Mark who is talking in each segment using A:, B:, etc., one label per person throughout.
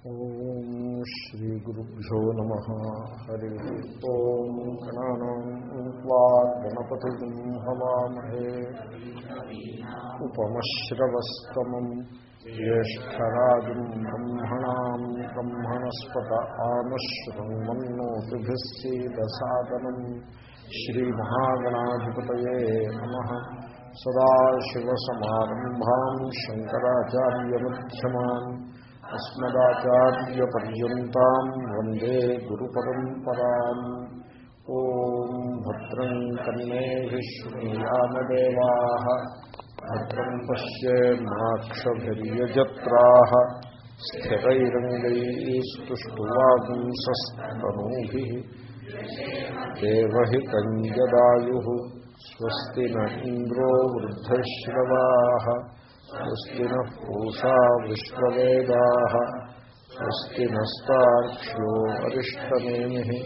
A: ఓం శ్రీ గురుభ్యో నమ హరి ఓం గణానం గణపతి హవామహే ఉపమశ్రవస్తమం జ్యేష్టరాజం బ్రహ్మణా బ్రహ్మణస్పత ఆనుశృణ్వన్నోతిభిస్సీదసాదనం శ్రీమహాగణాధిపతయే నమ శంకరాచార్యమ్యమాన్ అస్మదాచార్యపర్యంతం వందే గురు పరంపరా ఓం భద్రం కన్నేభిశ్రీయామదేవా భద్రం పశ్యేమాక్షభిర్యజత్రా స్థిరైరంగైస్తుష్టువాగుంసస్తనూభి. దేవహితం జదాయు స్వస్తి న ఇంద్రో వృద్ధశ్రవా. స్వస్తిన న పూషా విశ్వవేదా స్వస్తి నస్తాక్ష్యో అరిష్టమేమి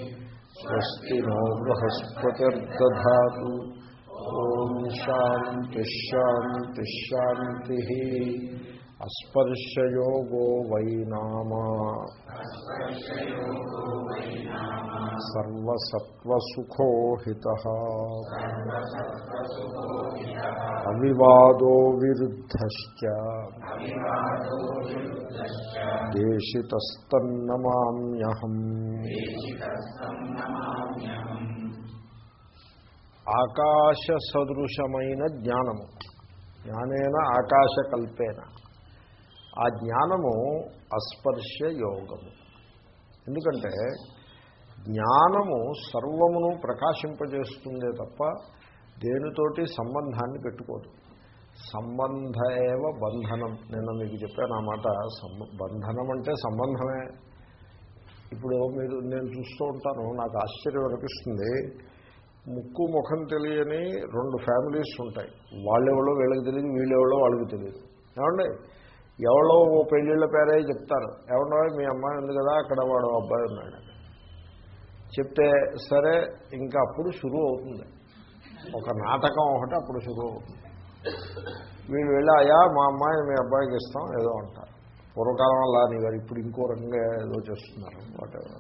A: స్వస్తి నో బృహస్పతిర్దా ఓం శాంతి శాంతి శాంతి అస్పర్శయోగో వై నామా సర్వసత్వసుఖోహిత అవివాదో విరుద్ధశ్చ. దేశితస్తన్నమామ్యహం. ఆకాశ సదృశమైన జ్ఞానము. జ్ఞానేన ఆకాశకల్పేన. ఆ జ్ఞానము అస్పర్శ యోగము ఎందుకంటే జ్ఞానము సర్వమును ప్రకాశింపజేస్తుందే తప్ప దేనితోటి సంబంధాన్ని పెట్టుకోదు. సంబంధ ఏవ బంధనం. నిన్న మీకు చెప్పాను ఆ మాట బంధనం అంటే సంబంధమే. ఇప్పుడు మీరు నేను చూస్తూ ఉంటాను నాకు ఆశ్చర్యం అనిపిస్తుంది. ముక్కు ముఖం తెలియని రెండు ఫ్యామిలీస్ ఉంటాయి. వాళ్ళెవడో వీళ్ళకి తెలియదు వీళ్ళెవడో వాళ్ళకి తెలియదు. ఏమండి? ఎవరో ఓ పెళ్ళిళ్ళ పేరే చెప్తారు. ఎవడో మీ అమ్మాయి ఉంది కదా అక్కడ వాడు అబ్బాయి ఉన్నాడు. చెప్తే సరే ఇంకా అప్పుడు షురూ అవుతుంది. ఒక నాటకం ఒకటి అప్పుడు షురూ అవుతుంది. వీళ్ళు వెళ్ళి అయ్యా మా అమ్మాయిని మీ అబ్బాయికి ఇస్తాం ఏదో అంటారు. పూర్వకాలం అలా అనేవారు ఇప్పుడు ఇంకో రకంగా ఏదో చేస్తున్నారు వాటెవర్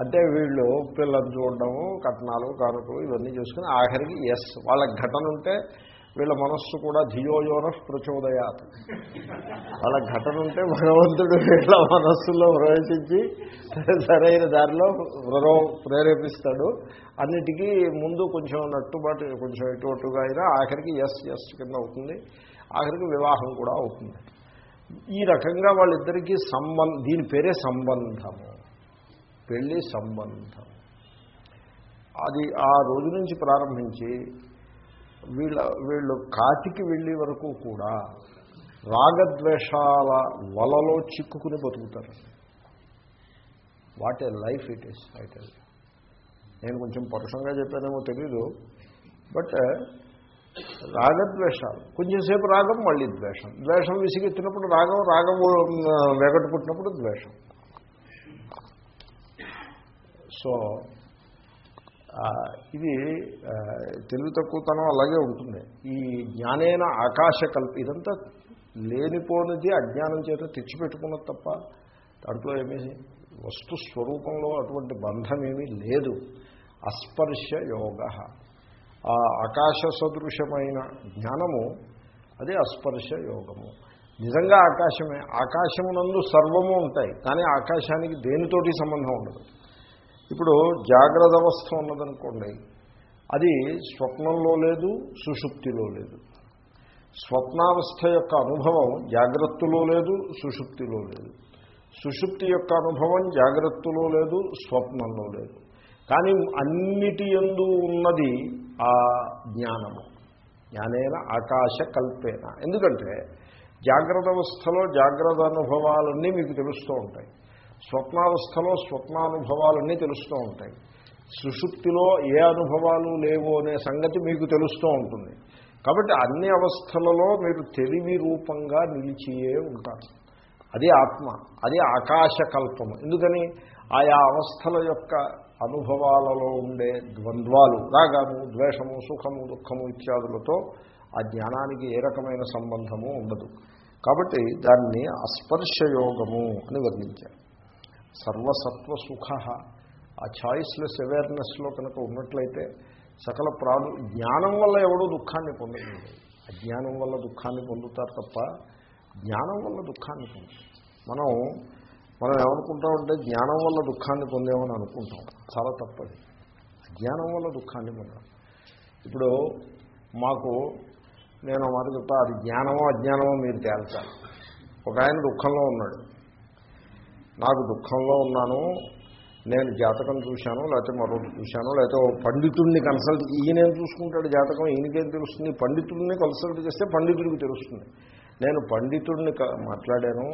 A: అంటే వీళ్ళు పిల్లలు చూడడము కట్నాలు కానుకలు ఇవన్నీ చూసుకుని ఆఖరికి ఎస్ వాళ్ళ ఘటన ఉంటే వీళ్ళ మనస్సు కూడా ధియోయోన ప్రచోదయాత్. వాళ్ళ ఘటన ఉంటే భగవంతుడు వీళ్ళ మనస్సులో ప్రవేశించి సరైన దారిలో ప్రేరేపిస్తాడు. అన్నిటికీ ముందు కొంచెం నట్టుబాటు కొంచెం ఇటువట్టుగా అయినా ఆఖరికి ఎస్ ఎస్ కింద అవుతుంది. ఆఖరికి వివాహం కూడా అవుతుంది. ఈ రకంగా వాళ్ళిద్దరికీ సంబంధ దీని పేరే సంబంధము. పెళ్ళి సంబంధం. అది ఆ రోజు నుంచి ప్రారంభించి వీళ్ళ వీళ్ళు కాటికి వెళ్ళే వరకు కూడా రాగద్వేషాల వలలో చిక్కుకుని బతుకుతారు. What a life it is అయితే నేను కొంచెం పరుషంగా చెప్పానేమో తెలీదు బట్ రాగద్వేషాలు. కొంచెంసేపు రాగం మళ్ళీ ద్వేషం. ద్వేషం విసిగెత్తినప్పుడు రాగం రాగం వెగట్టుకుంటున్నప్పుడు ద్వేషం. సో ఇది తెలివి తక్కువతనం అలాగే ఉంటుంది. ఈ జ్ఞానేన ఆకాశ కల్ప ఇదంతా లేనిపోనిది అజ్ఞానం చేత తెచ్చిపెట్టుకున్నది తప్ప దాంట్లో ఏమీ వస్తు స్వరూపంలో అటువంటి బంధం ఏమీ లేదు. అస్పర్శ యోగ. ఆ ఆకాశ సదృశమైన జ్ఞానము అదే అస్పర్శ యోగము. నిజంగా ఆకాశమే ఆకాశమునందు సర్వము ఉంటాయి కానీ ఆకాశానికి దేనితోటి సంబంధం ఉండదు. ఇప్పుడు జాగ్రత్త అవస్థ ఉన్నదనుకోండి అది స్వప్నంలో లేదు సుషుప్తిలో లేదు. స్వప్నావస్థ యొక్క అనుభవం జాగ్రత్తలో లేదు సుషుప్తిలో లేదు. సుషుప్తి యొక్క అనుభవం జాగ్రత్తలో లేదు స్వప్నంలో లేదు. కానీ అన్నిటి ఎందు ఉన్నది ఆ జ్ఞానము. జ్ఞానేన ఆకాశ కల్పేన. ఎందుకంటే జాగ్రత్త అవస్థలో జాగ్రత్త అనుభవాలన్నీ మీకు తెలుస్తూ ఉంటాయి. స్వప్నావస్థలో స్వప్నానుభవాలన్నీ తెలుస్తూ ఉంటాయి. సుషుప్తిలో ఏ అనుభవాలు లేవు అనే సంగతి మీకు తెలుస్తూ ఉంటుంది. కాబట్టి అన్ని అవస్థలలో మీరు తెలివి రూపంగా నిలిచియే ఉంటారు. అది ఆత్మ అది ఆకాశకల్పము. ఎందుకని? ఆయా అవస్థల యొక్క అనుభవాలలో ఉండే ద్వంద్వాలు రాగము ద్వేషము సుఖము దుఃఖము ఇత్యాదులతో ఆ జ్ఞానానికి ఏ రకమైన సంబంధము ఉండదు. కాబట్టి దాన్ని అస్పర్శయోగము అని వర్ణించారు. సర్వసత్వ సుఖ ఆ ఛాయిస్లెస్ అవేర్నెస్లో కనుక ఉన్నట్లయితే సకల ప్రాణు జ్ఞానం వల్ల ఎవడూ దుఃఖాన్ని పొందలేదు అజ్ఞానం వల్ల దుఃఖాన్ని పొందుతారు తప్ప జ్ఞానం వల్ల దుఃఖాన్ని పొందుతారు మనం మనం ఏమనుకుంటామంటే జ్ఞానం వల్ల దుఃఖాన్ని పొందేమని అనుకుంటాం. చాలా తప్పది. జ్ఞానం వల్ల దుఃఖాన్ని పొందాం ఇప్పుడు మాకు నేను మాట చెప్తా అది జ్ఞానమో అజ్ఞానమో మీరు తేల్చాలి. ఒక ఆయన దుఃఖంలో ఉన్నాడు. నాకు దుఃఖంలో ఉన్నాను నేను జాతకం చూశాను లేకపోతే మరొకటి చూశాను లేకపోతే పండితుడిని కన్సల్ట్ ఈయనేం చూసుకుంటాడు జాతకం ఈయనకేం తెలుస్తుంది? పండితుడిని కన్సల్ట్ చేస్తే పండితుడికి తెలుస్తుంది. నేను పండితుడిని మాట్లాడాను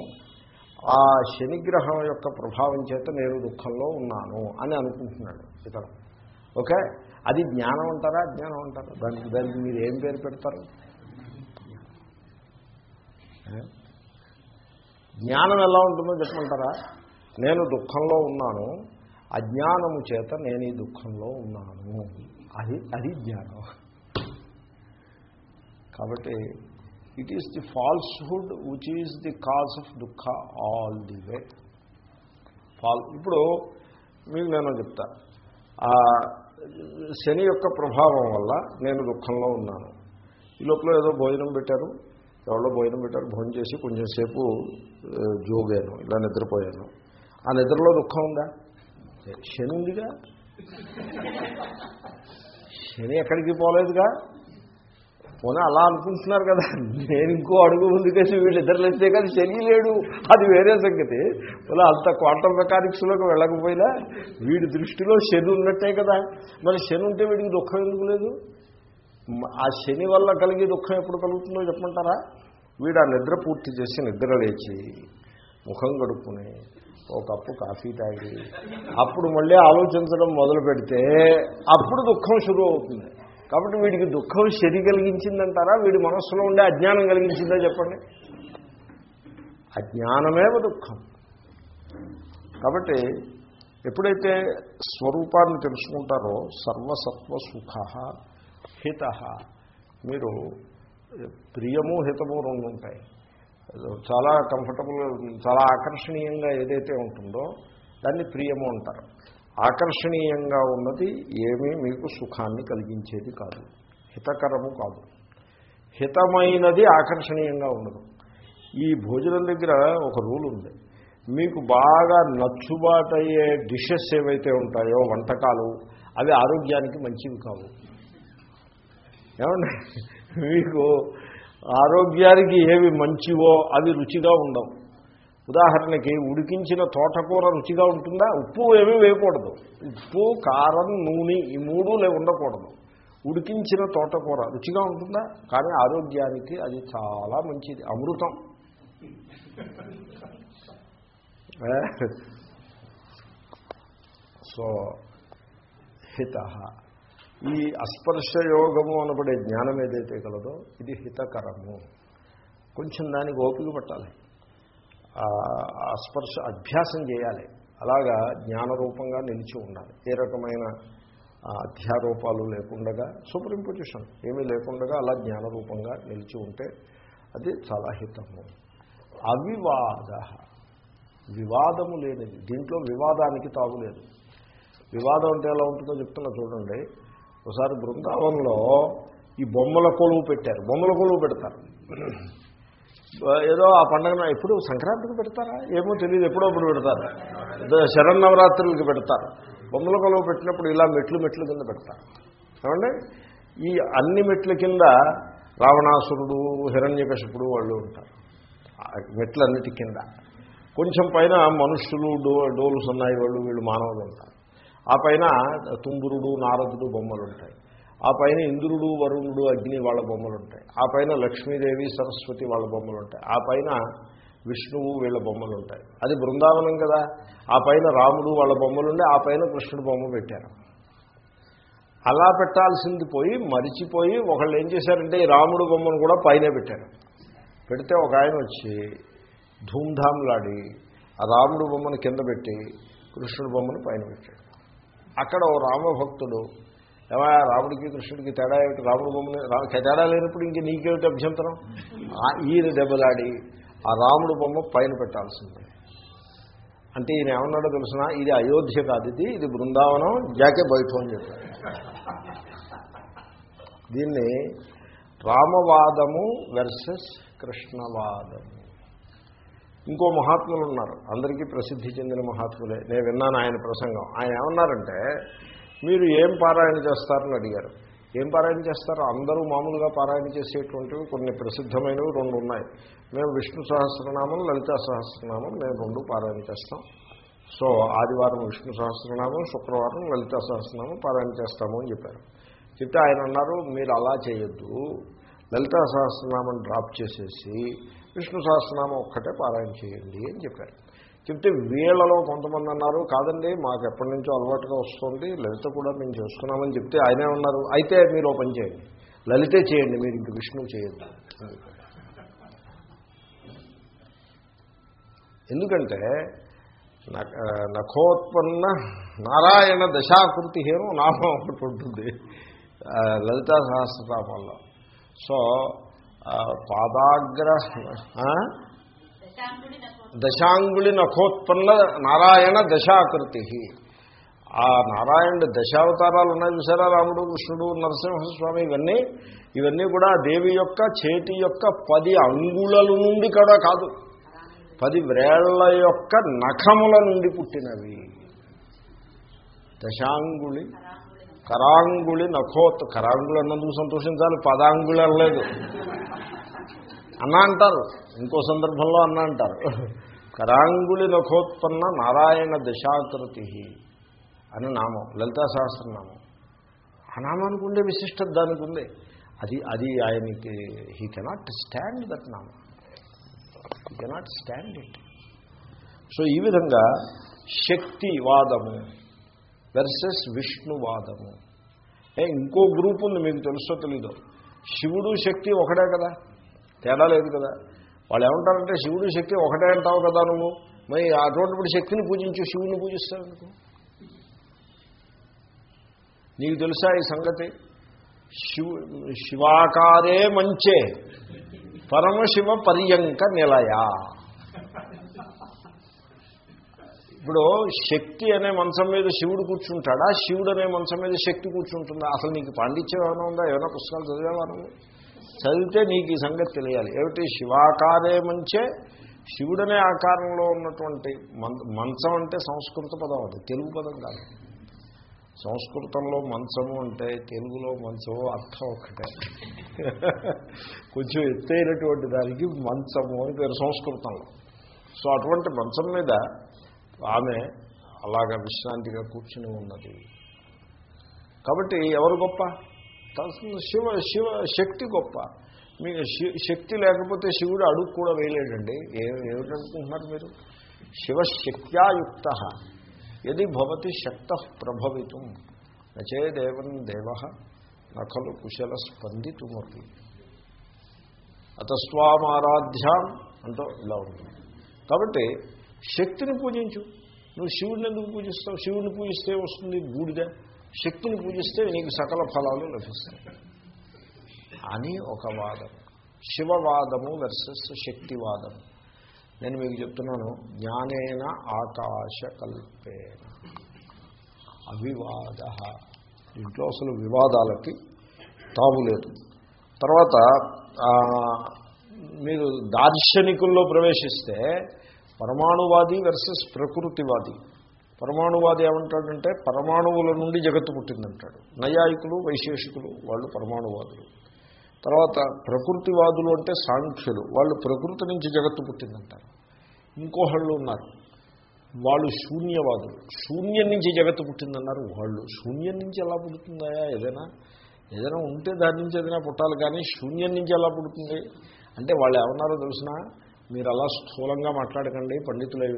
A: ఆ శనిగ్రహం యొక్క ప్రభావం చేత నేను దుఃఖంలో ఉన్నాను అని అనుకుంటున్నాడు ఇతను. ఓకే? అది జ్ఞానం అంటారా అజ్ఞానం అంటారా? దానికి దానికి మీరు ఏం పేరు పెడతారు? జ్ఞానం ఎలా ఉంటుందో చెప్పమంటారా? నేను దుఃఖంలో ఉన్నాను అజ్ఞానము చేత నేను ఈ దుఃఖంలో ఉన్నాను. అది అది జ్ఞానం. కాబట్టి it is the falsehood which is the cause of దుఃఖ ఆల్ ది వే ఫాల్ ఇప్పుడు మీకు నేను చెప్తా. ఆ శని యొక్క ప్రభావం వల్ల నేను దుఃఖంలో ఉన్నాను. ఈ లోపల ఏదో భోజనం పెట్టారు ఎవరో భోజనం పెట్టారు భోజనం చేసి కొంచెం సేపు జోగాను ఇలా నిద్రపోయాను. ఆ నిద్రలో దుఃఖం ఉందా? శని ఉందిగా. శని ఎక్కడికి పోలేదుగా. పోనీ అలా అనుకుంటున్నారు కదా. నేను ఇంకో అడుగు ముందుకేసి వీళ్ళు ఇద్దరు లేస్తే కానీ శని లేడు. అది వేరే సంగతి. ఇలా అంత క్వాంటమ్ మెకానిక్స్లోకి వెళ్ళకపోయినా వీడి దృష్టిలో శని ఉన్నట్టే కదా. మరి శని ఉంటే వీడికి దుఃఖం ఎందుకు లేదు? ఆ శని వల్ల కలిగే దుఃఖం ఎప్పుడు కలుగుతుందో చెప్పమంటారా? వీడు ఆ నిద్ర పూర్తి చేసి నిద్ర లేచి ముఖం కడుక్కుని ఓ కప్పు కాఫీ తాగి. అప్పుడు మళ్ళీ ఆలోచించడం మొదలు పెడితే అప్పుడు దుఃఖం షురూ అవుతుంది. కాబట్టి వీడికి దుఃఖం శని కలిగించిందంటారా? వీడి మనస్సులో ఉండే అజ్ఞానం కలిగించిందా చెప్పండి? అజ్ఞానమేవ దుఃఖం. కాబట్టి ఎప్పుడైతే స్వరూపాన్ని తెలుసుకుంటారో సర్వసత్వ సుఖ హిత మీరు ప్రియము హితము రెండు ఉంటాయి చాలా కంఫర్టబుల్ చాలా ఆకర్షణీయంగా ఏదైతే ఉంటుందో దాన్ని ప్రియము అంటారు. ఆకర్షణీయంగా ఉన్నది ఏమీ మీకు సుఖాన్ని కలిగించేది కాదు. హితకరము కాదు. హితమైనది ఆకర్షణీయంగా ఉండదు. ఈ భోజనం దగ్గర ఒక రూల్ ఉంది. మీకు బాగా నచ్చుబాటయ్యే డిషెస్ ఏవైతే ఉంటాయో వంటకాలు అవి ఆరోగ్యానికి మంచివి కావు. ఏమండి? మీకు ఆరోగ్యానికి ఏవి మంచివో అవి రుచిగా ఉండవు. ఉదాహరణకి ఉడికించిన తోటకూర రుచిగా ఉంటుందా? ఉప్పు ఏమీ వేయకూడదు. ఉప్పు కారం నూనె ఈ మూడు లే ఉండకూడదు. ఉడికించిన తోటకూర రుచిగా ఉంటుందా? కానీ ఆరోగ్యానికి అది చాలా మంచిది. అమృతం. సో హిత. ఈ అస్పర్శయోగము అనబడే జ్ఞానం ఏదైతే కలదో ఇది హితకరము. కొంచెం దానికి ఓపిక పట్టాలి. స్పర్శ అభ్యాసం చేయాలి. అలాగా జ్ఞానరూపంగా నిలిచి ఉండాలి. ఏ రకమైన అధ్యారూపాలు లేకుండగా సూపరింపొజిషన్ ఏమీ లేకుండగా అలా జ్ఞానరూపంగా నిలిచి ఉంటే అది చాలా హితము. అవివాద వివాదము లేనిది. దీంట్లో వివాదానికి తాగులేదు వివాదం అంటే ఎలా ఉంటుందో చెప్తున్నా చూడండి. ఒకసారి బృందావనంలో ఈ బొమ్మల కొలువు పెట్టారు. బొమ్మల కొలువు పెడతారు. ఏదో ఆ పండుగ ఎప్పుడు సంక్రాంతికి పెడతారా? ఏమో తెలియదు ఎప్పుడో అప్పుడు పెడతారు. ఏదో శరన్నవరాత్రులకి పెడతారు. బొమ్మల కొలువు పెట్టినప్పుడు ఇలా మెట్లు మెట్లు కింద పెడతారు. ఏమండి? ఈ అన్ని మెట్ల కింద రావణాసురుడు హిరణ్యకశపుడు వాళ్ళు ఉంటారు. మెట్లన్నిటి కింద. కొంచెం పైన మనుష్యులు డో డోలు సన్నాయి వాళ్ళు వీళ్ళు మానవులు ఉంటారు. ఆ పైన తుంబురుడు నారదుడు బొమ్మలు ఉంటాయి ఆ పైన ఇంద్రుడు వరుణుడు అగ్ని వాళ్ళ బొమ్మలు ఉంటాయి ఆ పైన లక్ష్మీదేవి సరస్వతి వాళ్ళ బొమ్మలు ఉంటాయి ఆ పైన విష్ణువు వీళ్ళ బొమ్మలు ఉంటాయి అది బృందావనం కదా. ఆ పైన రాముడు వాళ్ళ బొమ్మలుండే ఆ పైన కృష్ణుడు బొమ్మ పెట్టారు. అలా పెట్టాల్సింది పోయి మరిచిపోయి ఒకళ్ళు ఏం చేశారంటే ఈ రాముడు బొమ్మను కూడా పైనే పెట్టారు. పెడితే ఒక ఆయన వచ్చి ధూమ్ధామ్లాడి ఆ రాముడు బొమ్మను కింద పెట్టి కృష్ణుడు బొమ్మను పైన పెట్టాడు. అక్కడ ఓ రామభక్తుడు ఏమా రాముడికి కృష్ణుడికి తేడా ఏమిటి? రాముడు బొమ్మని తేడా లేనప్పుడు ఇంక నీకేమిటి అభ్యంతరం? ఆ ఈయన దెబ్బలాడి ఆ రాముడు బొమ్మ పైన పెట్టాల్సిందే. అంటే ఈయన ఏమన్నాడో తెలిసిన? ఇది అయోధ్య కాదు ఇది ఇది బృందావనం జాకే బయట అని చెప్పాడు. దీన్ని రామవాదము వెర్సెస్ కృష్ణవాదము. ఇంకో మహాత్ములు ఉన్నారు అందరికీ ప్రసిద్ధి చెందిన మహాత్ములే. నేను విన్నాను ఆయన ప్రసంగం. ఆయన ఏమన్నారంటే మీరు ఏం పారాయణ చేస్తారని అడిగారు. ఏం పారాయణ చేస్తారు? అందరూ మామూలుగా పారాయణ చేసేటువంటివి కొన్ని ప్రసిద్ధమైనవి రెండు ఉన్నాయి. మేము విష్ణు సహస్రనామం లలితా సహస్రనామం మేము రెండు పారాయణ చేస్తాం. సో ఆదివారం విష్ణు సహస్రనామం శుక్రవారం లలితా సహస్రనామం పారాయణ చేస్తాము అని చెప్పారు. చెప్తే ఆయన అన్నారు మీరు అలా చేయొద్దు. లలితా సహస్రనామం డ్రాప్ చేసేసి విష్ణు సహస్రనామం ఒక్కటే పారాయణ చేయండి అని చెప్పారు. చెప్తే వీళ్ళలో కొంతమంది అన్నారు కాదండి మాకు ఎప్పటి నుంచో అలవాటుగా వస్తుంది లలిత కూడా మేము చేసుకున్నామని చెప్తే ఆయనే ఉన్నారు. అయితే మీరు ఓపెన్ చేయండి. లలితే చేయండి మీరు ఇంక విష్ణు చేయొద్దు. ఎందుకంటే నఖోత్పన్న నారాయణ దశాకృతి హేను నామం ఒకటి ఉంటుంది లలితా సహస్రనామంలో. సో పాదాగ్ర దశాంగుళి నఖోత్పన్న నారాయణ దశాకృతి. ఆ నారాయణుడు దశావతారాలు ఉన్నాయి చూసారా? రాముడు కృష్ణుడు నరసింహస్వామి ఇవన్నీ. ఇవన్నీ కూడా దేవి యొక్క చేతి యొక్క పది అంగుళల నుండి కూడా కాదు. పది వేళ్ళ యొక్క నఖముల నుండి పుట్టినవి. దశాంగుళి కరాంగుళి నఖోత్. కరాంగుళి అన్నందుకు సంతోషించాలి పదాంగుళి అనలేదు. అన్న అంటారు ఇంకో సందర్భంలో అన్న అంటారు. కరాంగుళి నఖోత్పన్న నారాయణ దశాకృతి అని నామం లలితా సహస్రనామం. ఆ నామానికి ఉండే విశిష్టత దానికి ఉంది. అది అది ఆయనకి హీ కెనాట్ స్టాండ్ దట్ నామం. He cannot stand it so ఈ విధంగా శక్తివాదము వెర్సెస్ విష్ణువాదము. ఏ ఇంకో గ్రూప్ ఉంది మీకు తెలుసో తెలీదు. శివుడు శక్తి ఒకటే కదా. తేడా లేదు కదా. వాళ్ళు ఏమంటారంటే శివుడు శక్తి ఒకటే అంటావు కదా నువ్వు. మరి అటువంటిప్పుడు శక్తిని పూజించు శివుని పూజిస్తావు ఎందుకు? నీకు తెలుసా ఈ సంగతి? శివ శివాకారే మంచే పరమశివ పర్యంక నిలయ. ఇప్పుడు శక్తి అనే మంచం మీద శివుడు కూర్చుంటాడా? శివుడు అనే మంచం మీద శక్తి కూర్చుంటుందా? అసలు నీకు పాండిత్యం ఏమైనా ఉందా? ఏమైనా పుస్తకాలు చదివేవా నువ్వు? చదివితే నీకు ఈ సంగతి తెలియాలి. ఏమిటి? శివాకారే మంచే. శివుడనే ఆకారంలో ఉన్నటువంటి మం- మంచం అంటే సంస్కృత పదం అది. తెలుగు పదం కాదు. సంస్కృతంలో మంచము అంటే తెలుగులో మంచము అర్థం ఒకటే కొంచెం ఎత్తైనటువంటి దానికి మంచము అని పేరు సంస్కృతంలో. సో అటువంటి మంచం మీద ఆమె అలాగా విశ్రాంతిగా కూర్చుని ఉన్నది. కాబట్టి ఎవరు గొప్ప? శివ శివ శక్తి గొప్ప. మీ శి- శక్తి లేకపోతే శివుడు అడుగు కూడా వేయలేడండి. ఏ ఏమిటనుకుంటున్నారు మీరు? శివశక్త్యాయుక్త. యది భవతి శక్త ప్రభవితం. నచే దేవం దేవ నఖలు కుశల స్పందితుమపి. అతస్వామారాధ్యాం అంటూ ఇలా ఉంటుంది కాబట్టి శక్తిని పూజించు. నువ్వు శివుడిని ఎందుకు పూజిస్తావు? శివుడిని పూజిస్తే వస్తుంది బూడిద. శక్తిని పూజిస్తే నీకు సకల ఫలాలు లభిస్తాయి. అని ఒక వాదం. శివవాదము వర్సెస్ శక్తివాదము నేను మీకు చెప్తున్నాను జ్ఞానేన ఆకాశ కల్పేన అవివాద. ఇంట్లో అసలు వివాదాలకి తాగులేదు తర్వాత మీరు దార్శనికుల్లో ప్రవేశిస్తే పరమాణువాది వర్సెస్ ప్రకృతివాది. పరమాణువాది ఏమంటాడంటే పరమాణువుల నుండి జగత్తు పుట్టిందంటాడు. నైయాయికులు వైశేషికులు వాళ్ళు పరమాణువాదులు. తర్వాత ప్రకృతివాదులు అంటే సాంఖ్యులు. వాళ్ళు ప్రకృతి నుంచి జగత్తు పుట్టిందంటారు. ఇంకోహళ్ళు ఉన్నారు. వాళ్ళు శూన్యవాదులు. శూన్యం నుంచి జగత్తు పుట్టిందన్నారు వాళ్ళు. శూన్యం నుంచి ఎలా పుడుతుందా ఏదైనా? ఏదైనా ఉంటే దాని నుంచి ఏదైనా పుట్టాలి కానీ శూన్యం నుంచి ఎలా పుడుతుంది? అంటే వాళ్ళు ఏమన్నారో తెలిసినా? మీరు అలా స్థూలంగా మాట్లాడకండి పండితులై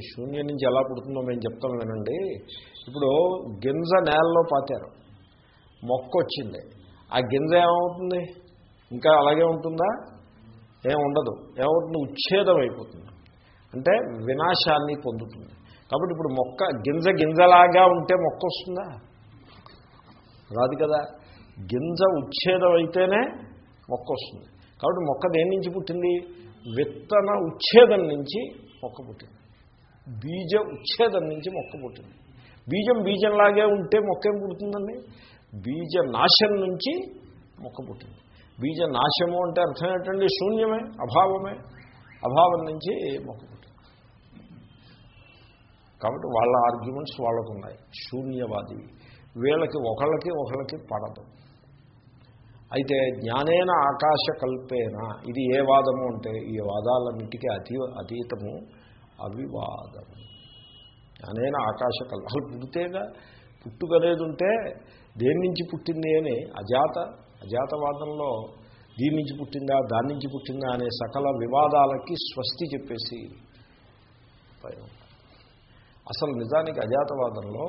A: శూన్యం నుంచి ఎలా పుడుతుందో మేము చెప్తాం వినండి. ఇప్పుడు గింజ నేలలో పాతారు మొక్క వచ్చింది. ఆ గింజ ఏమవుతుంది? ఇంకా అలాగే ఉంటుందా? ఏం ఉండదు. ఏమవుతుంది? ఉచ్ఛేదం అయిపోతుంది. అంటే వినాశాన్ని పొందుతుంది. కాబట్టి ఇప్పుడు మొక్క గింజ గింజలాగా ఉంటే మొక్క వస్తుందా? రాదు కదా. గింజ ఉచ్ఛేదం అయితేనే మొక్క వస్తుంది. కాబట్టి మొక్క దేని నుంచి పుట్టింది? విత్తన ఉచ్ఛేదం నుంచి మొక్క పుట్టింది. బీజ ఉచ్ఛేదం నుంచి మొక్క పుట్టింది. బీజం బీజంలాగే ఉంటే మొక్క ఏం పుడుతుందండి? బీజ నాశం నుంచి మొక్క పుట్టింది. బీజ నాశము అంటే అర్థం ఏంటండి? శూన్యమే అభావమే. అభావం నుంచి మొక్క పుట్టింది. కాబట్టి వాళ్ళ ఆర్గ్యుమెంట్స్ వాళ్ళకు ఉన్నాయి శూన్యవాది. వీళ్ళకి ఒకళ్ళకి ఒకళ్ళకి పడదు. అయితే జ్ఞానేన ఆకాశ కల్పేన ఇది ఏ వాదము అంటే ఈ వాదాలన్నిటికీ అతీ అతీతము అవివాదము. జ్ఞానేన ఆకాశ కల్ప అసలు పుడితేగా పుట్టుకనేది ఉంటే దేని నుంచి పుట్టింది అని అజాత అజాతవాదంలో దీని నుంచి పుట్టిందా దాని నుంచి పుట్టిందా అనే సకల వివాదాలకి స్వస్తి చెప్పేసి పైన అసలు నిజానికి అజాతవాదంలో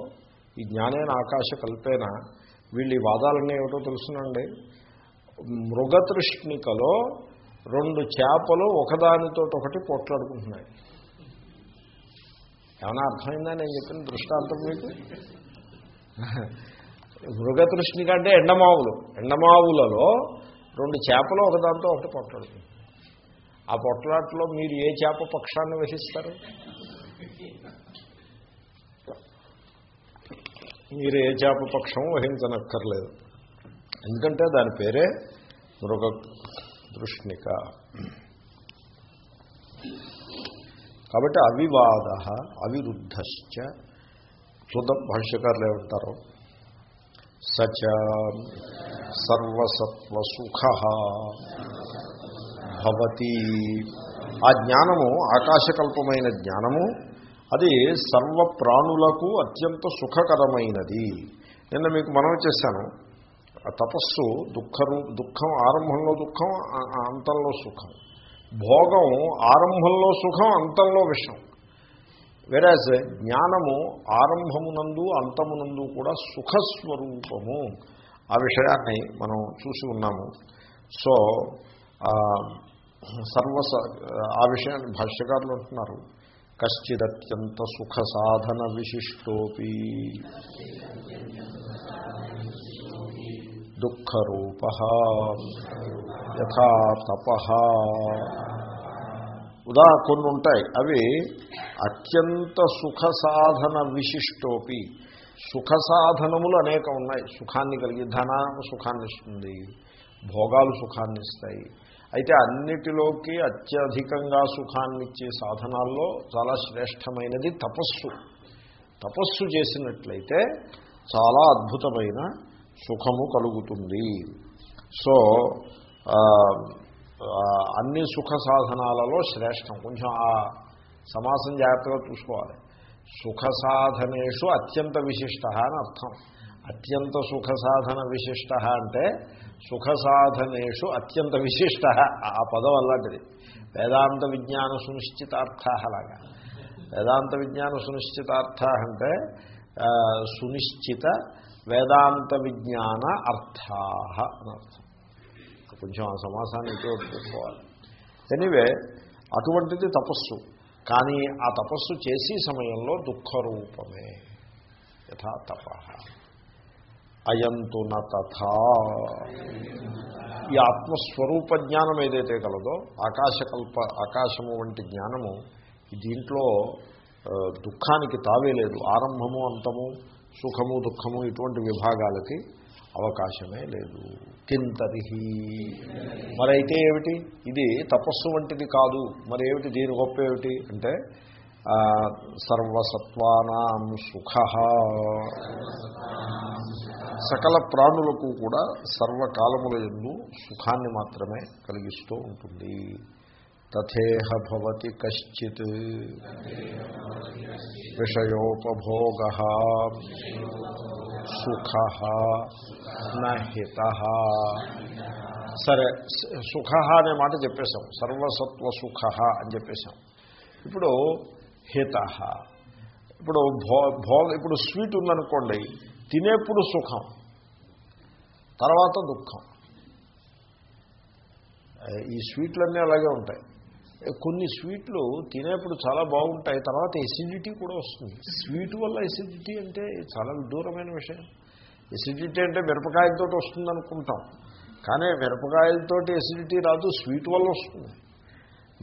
A: ఈ జ్ఞానేన ఆకాశ కల్పేన వీళ్ళు ఈ వాదాలన్నీ ఏమిటో తెలుసునండి. మృగతృష్ణికలో రెండు చేపలు ఒకదానితో ఒకటి పోట్లాడుకుంటున్నాయి. ఏమైనా అర్థమైందా నేను చెప్పిన దృష్టాంతం మీకు? మృగతృష్ణిక అంటే ఎండమావులు. ఎండమావులలో రెండు చేపలు ఒకదాంతో ఒకటి పొట్లాడుతుంది ఆ పొట్లాట్లో మీరు ఏ చేప పక్షాన్ని వహిస్తారు? మీరు ఏ చేప పక్షం వహించనక్కర్లేదు. ఎందుకంటే దాని పేరే మృగ దృష్ణిక కాబట్టి అవివాద అవిరుద్ధశ్చ చూద్దాం భాష్యకారులు ఏమంటారు? సచ సర్వసత్వసుఖ భవతి. ఆ జ్ఞానము ఆకాశకల్పమైన జ్ఞానము అది సర్వ ప్రాణులకు అత్యంత సుఖకరమైనది. నిన్న మీకు మనం చేశాను. ఆ తపస్సు దుఃఖరు దుఃఖం ఆరంభంలో దుఃఖం అంతంలో సుఖం. భోగం ఆరంభంలో సుఖం అంతంలో విషం. వెరాజ్ జ్ఞానము ఆరంభమునందు అంతమునందు కూడా సుఖస్వరూపము. ఆ విషయాన్ని మనం చూసి ఉన్నాము. సో సర్వ సర్వస ఆ విషయాన్ని భాష్యకారులు అంటున్నారు. కశ్చిదత్యంత సుఖ సాధన విశిష్టోపి. దుఃఖరూప యథా తప. ఉదా కొన్ని ఉంటాయి అవి అత్యంత సుఖ సాధన విశిష్టోపి. సుఖ సాధనములు అనేక ఉన్నాయి. సుఖాన్ని కలిగి ధన సుఖాన్ని ఇస్తుంది భోగాలు సుఖాన్ని ఇస్తాయి అయితే అన్నిటిలోకి అత్యధికంగా సుఖాన్ని ఇచ్చే సాధనాల్లో చాలా శ్రేష్టమైనది తపస్సు. తపస్సు చేసినట్లయితే చాలా అద్భుతమైన సుఖము కలుగుతుంది. సో అన్ని సుఖ సాధనాలలో శ్రేష్టం. కొంచెం ఆ సమాసం జాగ్రత్తగా చూసుకోవాలి. సుఖ సాధనేషు అత్యంత విశిష్ట అని అర్థం. అత్యంత సుఖ సాధన విశిష్ట అంటే సుఖ సాధనేషు అత్యంత విశిష్ట ఆ పదం అలాంటిది. వేదాంత విజ్ఞాన సునిశ్చితార్థ లాగా. వేదాంత విజ్ఞాన సునిశ్చితార్థ అంటే సునిశ్చిత వేదాంత విజ్ఞాన అర్థా అని అర్థం. కొంచెం ఆ సమాసాన్ని ఇటు పెట్టుకోవాలి. ఎనివే అటువంటిది తపస్సు. కానీ ఆ తపస్సు చేసే సమయంలో దుఃఖరూపమే. యథా తప. అయంతు తథా. ఈ ఆత్మస్వరూప జ్ఞానం ఏదైతే కలదో ఆకాశకల్ప ఆకాశము వంటి జ్ఞానము దీంట్లో దుఃఖానికి తావే లేదు. ఆరంభము అంతము సుఖము దుఃఖము ఇటువంటి విభాగాలకి అవకాశమే లేదు. కింతరిహి. మరైతే ఏమిటి? ఇది తపస్సు వంటిది కాదు. మరి ఏమిటి దీని గొప్ప ఏమిటి? అంటే సర్వసత్వానాం సుఖ. సకల ప్రాణులకు కూడా సర్వకాలముల ఎందు సుఖాన్ని మాత్రమే కలిగిస్తూ ఉంటుంది. తథేహ భవతి కశ్చిత్ విషయోపభోగ సుఖ నహిత సరే సుఖ అనే మాట చెప్పేశాం. సర్వసత్వ సుఖ అని చెప్పేశాం. ఇప్పుడు హిత. ఇప్పుడు భో భోగ ఇప్పుడు స్వీట్ ఉందనుకోండి తినేప్పుడు సుఖం తర్వాత దుఃఖం. ఈ స్వీట్లన్నీ అలాగే ఉంటాయి. కొన్ని స్వీట్లు తినేప్పుడు చాలా బాగుంటాయి తర్వాత ఎసిడిటీ కూడా వస్తుంది. స్వీట్ వల్ల ఎసిడిటీ అంటే చాలా విదూరమైన విషయం. ఎసిడిటీ అంటే మిరపకాయలతో వస్తుంది అనుకుంటాం కానీ మిరపకాయలతోటి ఎసిడిటీ రాదు స్వీట్ వల్ల వస్తుంది.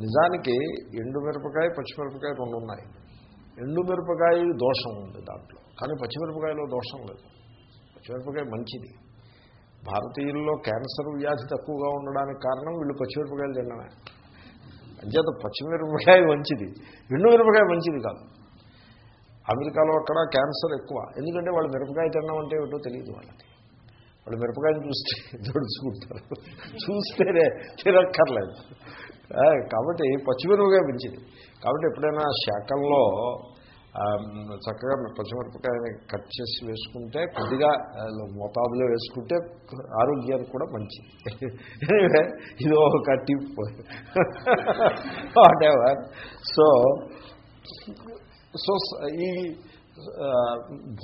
A: నిజానికి ఎండు మిరపకాయ పచ్చిమిరపకాయ రెండు ఉన్నాయి. ఎండు మిరపకాయ దోషం ఉంది దాంట్లో. కానీ పచ్చిమిరపకాయలో దోషం లేదు. పచ్చిమిరపకాయ మంచిది. భారతీయుల్లో క్యాన్సర్ వ్యాధి తక్కువగా ఉండడానికి కారణం వీళ్ళు పచ్చిమిరపకాయలు తినడమే. అంచేత పచ్చిమిరపకాయ మంచిది ఎండు మిరపకాయ మంచిది కాదు. అమెరికాలో అక్కడ క్యాన్సర్ ఎక్కువ. ఎందుకంటే వాళ్ళు మిరపకాయ తినడం అంటే ఏమిటో తెలియదు వాళ్ళకి. వాళ్ళు మిరపకాయని చూస్తే దొడుచుకుంటారు చూస్తేనే తినక్కర్లేదు. కాబట్టి పచ్చిమిరపకాయ మంచిది. కాబట్టి ఎప్పుడైనా శాఖల్లో చక్కగా పచ్చిమిరపకాయని కట్ చేసి వేసుకుంటే కొద్దిగా మోతాదులో వేసుకుంటే ఆరోగ్యానికి కూడా మంచిది. ఇది ఒక tip whatever so so ఈ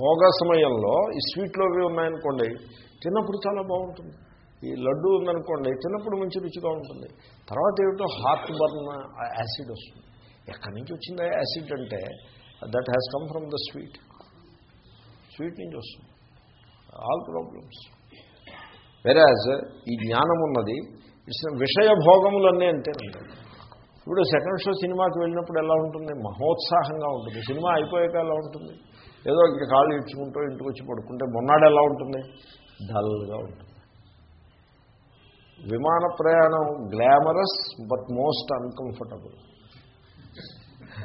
A: భోగ సమయంలో ఈ స్వీట్లు అవి ఉన్నాయనుకోండి తిన్నప్పుడు చాలా బాగుంటుంది. ఈ లడ్డు ఉందనుకోండి తిన్నప్పుడు మంచి రుచిగా ఉంటుంది. తర్వాత ఏమిటో హార్ట్ బర్న్ యాసిడ్ వస్తుంది. ఎక్కడి నుంచి వచ్చిందా యాసిడ్ అంటే that has come from the sweet sweet నుంచి వస్తుంది. ఆల్ ప్రాబ్లమ్స్ వెరాజ్ ఈ జ్ఞానం ఉన్నది ఇట్స్ విషయ భోగములన్నీ అంతేనండి. ఇప్పుడు సెకండ్ షో సినిమాకి వెళ్ళినప్పుడు ఎలా ఉంటుంది? మహోత్సాహంగా ఉంటుంది. సినిమా అయిపోయాక ఎలా ఉంటుంది? ఏదో ఇంకా కాళ్ళు ఇచ్చుకుంటూ ఇంటికి వచ్చి పడుకుంటే మొన్నాడు ఎలా ఉంటుంది? డల్గా ఉంటుంది. విమాన ప్రయాణం గ్లామరస్ బట్ మోస్ట్ అన్కంఫర్టబుల్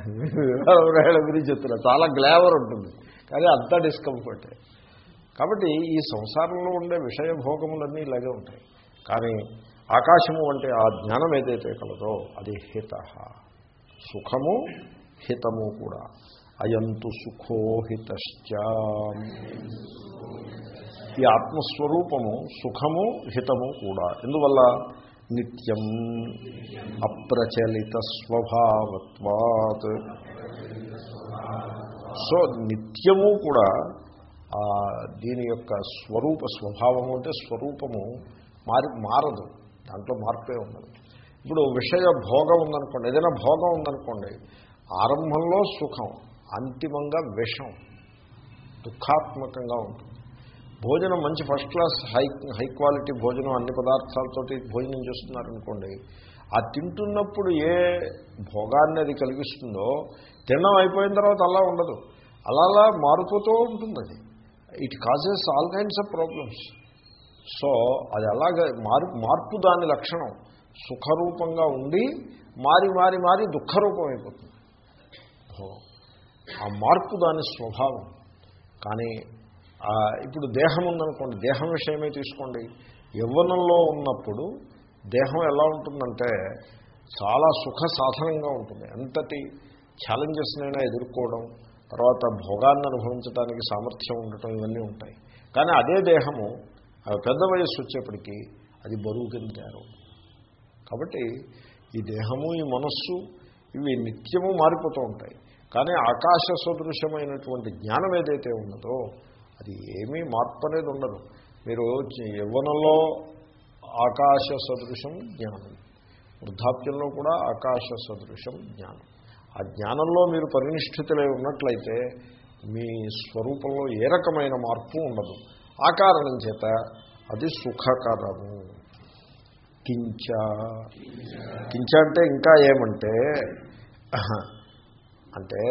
A: విమాన గురించి చెప్తున్నా చాలా గ్లామర్ ఉంటుంది. కానీ అంతా డిస్కంఫర్టే కాబట్టి ఈ సంసారంలో ఉండే విషయ భోగములన్నీ ఇలాగే ఉంటాయి. కానీ ఆకాశము అంటే ఆ జ్ఞానం ఏదైతే కలదో అది హిత. సుఖము హితము కూడా. అయంతు సుఖోహితశ్చ ఈ ఆత్మస్వరూపము సుఖము హితము కూడా. ఎందువల్ల? నిత్యం అప్రచలిత స్వభావత్వాత్ సో నిత్యము కూడా దీని యొక్క స్వరూప స్వభావము అంటే స్వరూపము మారి మారదు. దాంట్లో మార్పే ఉండదు. ఇప్పుడు విషయ భోగం ఉందనుకోండి ఏదైనా భోగం ఉందనుకోండి ఆరంభంలో సుఖం అంతిమంగా విషం దుఃఖాత్మకంగా ఉంటుంది. భోజనం మంచి first class high high quality భోజనం అన్ని పదార్థాలతోటి భోజనం చేస్తున్నారనుకోండి ఆ తింటున్నప్పుడు ఏ భోగాన్ని అది కలిగిస్తుందో తినడం అయిపోయిన తర్వాత అలా ఉండదు. అలా అలా మారిపోతూ ఉంటుంది అది it causes all kinds of problems so అది అలాగే మారు మార్పు దాని లక్షణం. సుఖరూపంగా ఉండి మారి మారి మారి దుఃఖరూపం అయిపోతుంది ఆ మార్పు దాని స్వభావం. కానీ ఇప్పుడు దేహం ఉందనుకోండి దేహం విషయమే తీసుకోండి. యవ్వనంలో ఉన్నప్పుడు దేహం ఎలా ఉంటుందంటే చాలా సుఖ సాధనంగా ఉంటుంది. ఎంతటి ఛాలెంజెస్నైనా ఎదుర్కోవడం తర్వాత భోగాన్ని అనుభవించడానికి సామర్థ్యం ఉండటం ఇవన్నీ ఉంటాయి. కానీ అదే దేహము పెద్ద వయస్సు వచ్చేప్పటికీ అది బరువు కింద తయారవుతుంది. కాబట్టి ఈ దేహము ఈ మనస్సు ఇవి నిత్యము మారిపోతూ ఉంటాయి. కానీ ఆకాశ సదృశమైనటువంటి జ్ఞానం ఏదైతే ఉన్నదో అది ఏమీ మార్పు అనేది ఉండదు. మీరు యవ్వనంలో ఆకాశ సదృశం జ్ఞానం. వృద్ధాప్యంలో కూడా ఆకాశ సదృశం జ్ఞానం. ఆ జ్ఞానంలో మీరు పరినిష్ఠితులై ఉన్నట్లయితే మీ స్వరూపంలో ఏ రకమైన మార్పు ఉండదు. ఆ కారణం చేత అది సుఖకరము. కించ. కించ అంటే ఇంకా ఏమంటే అంటే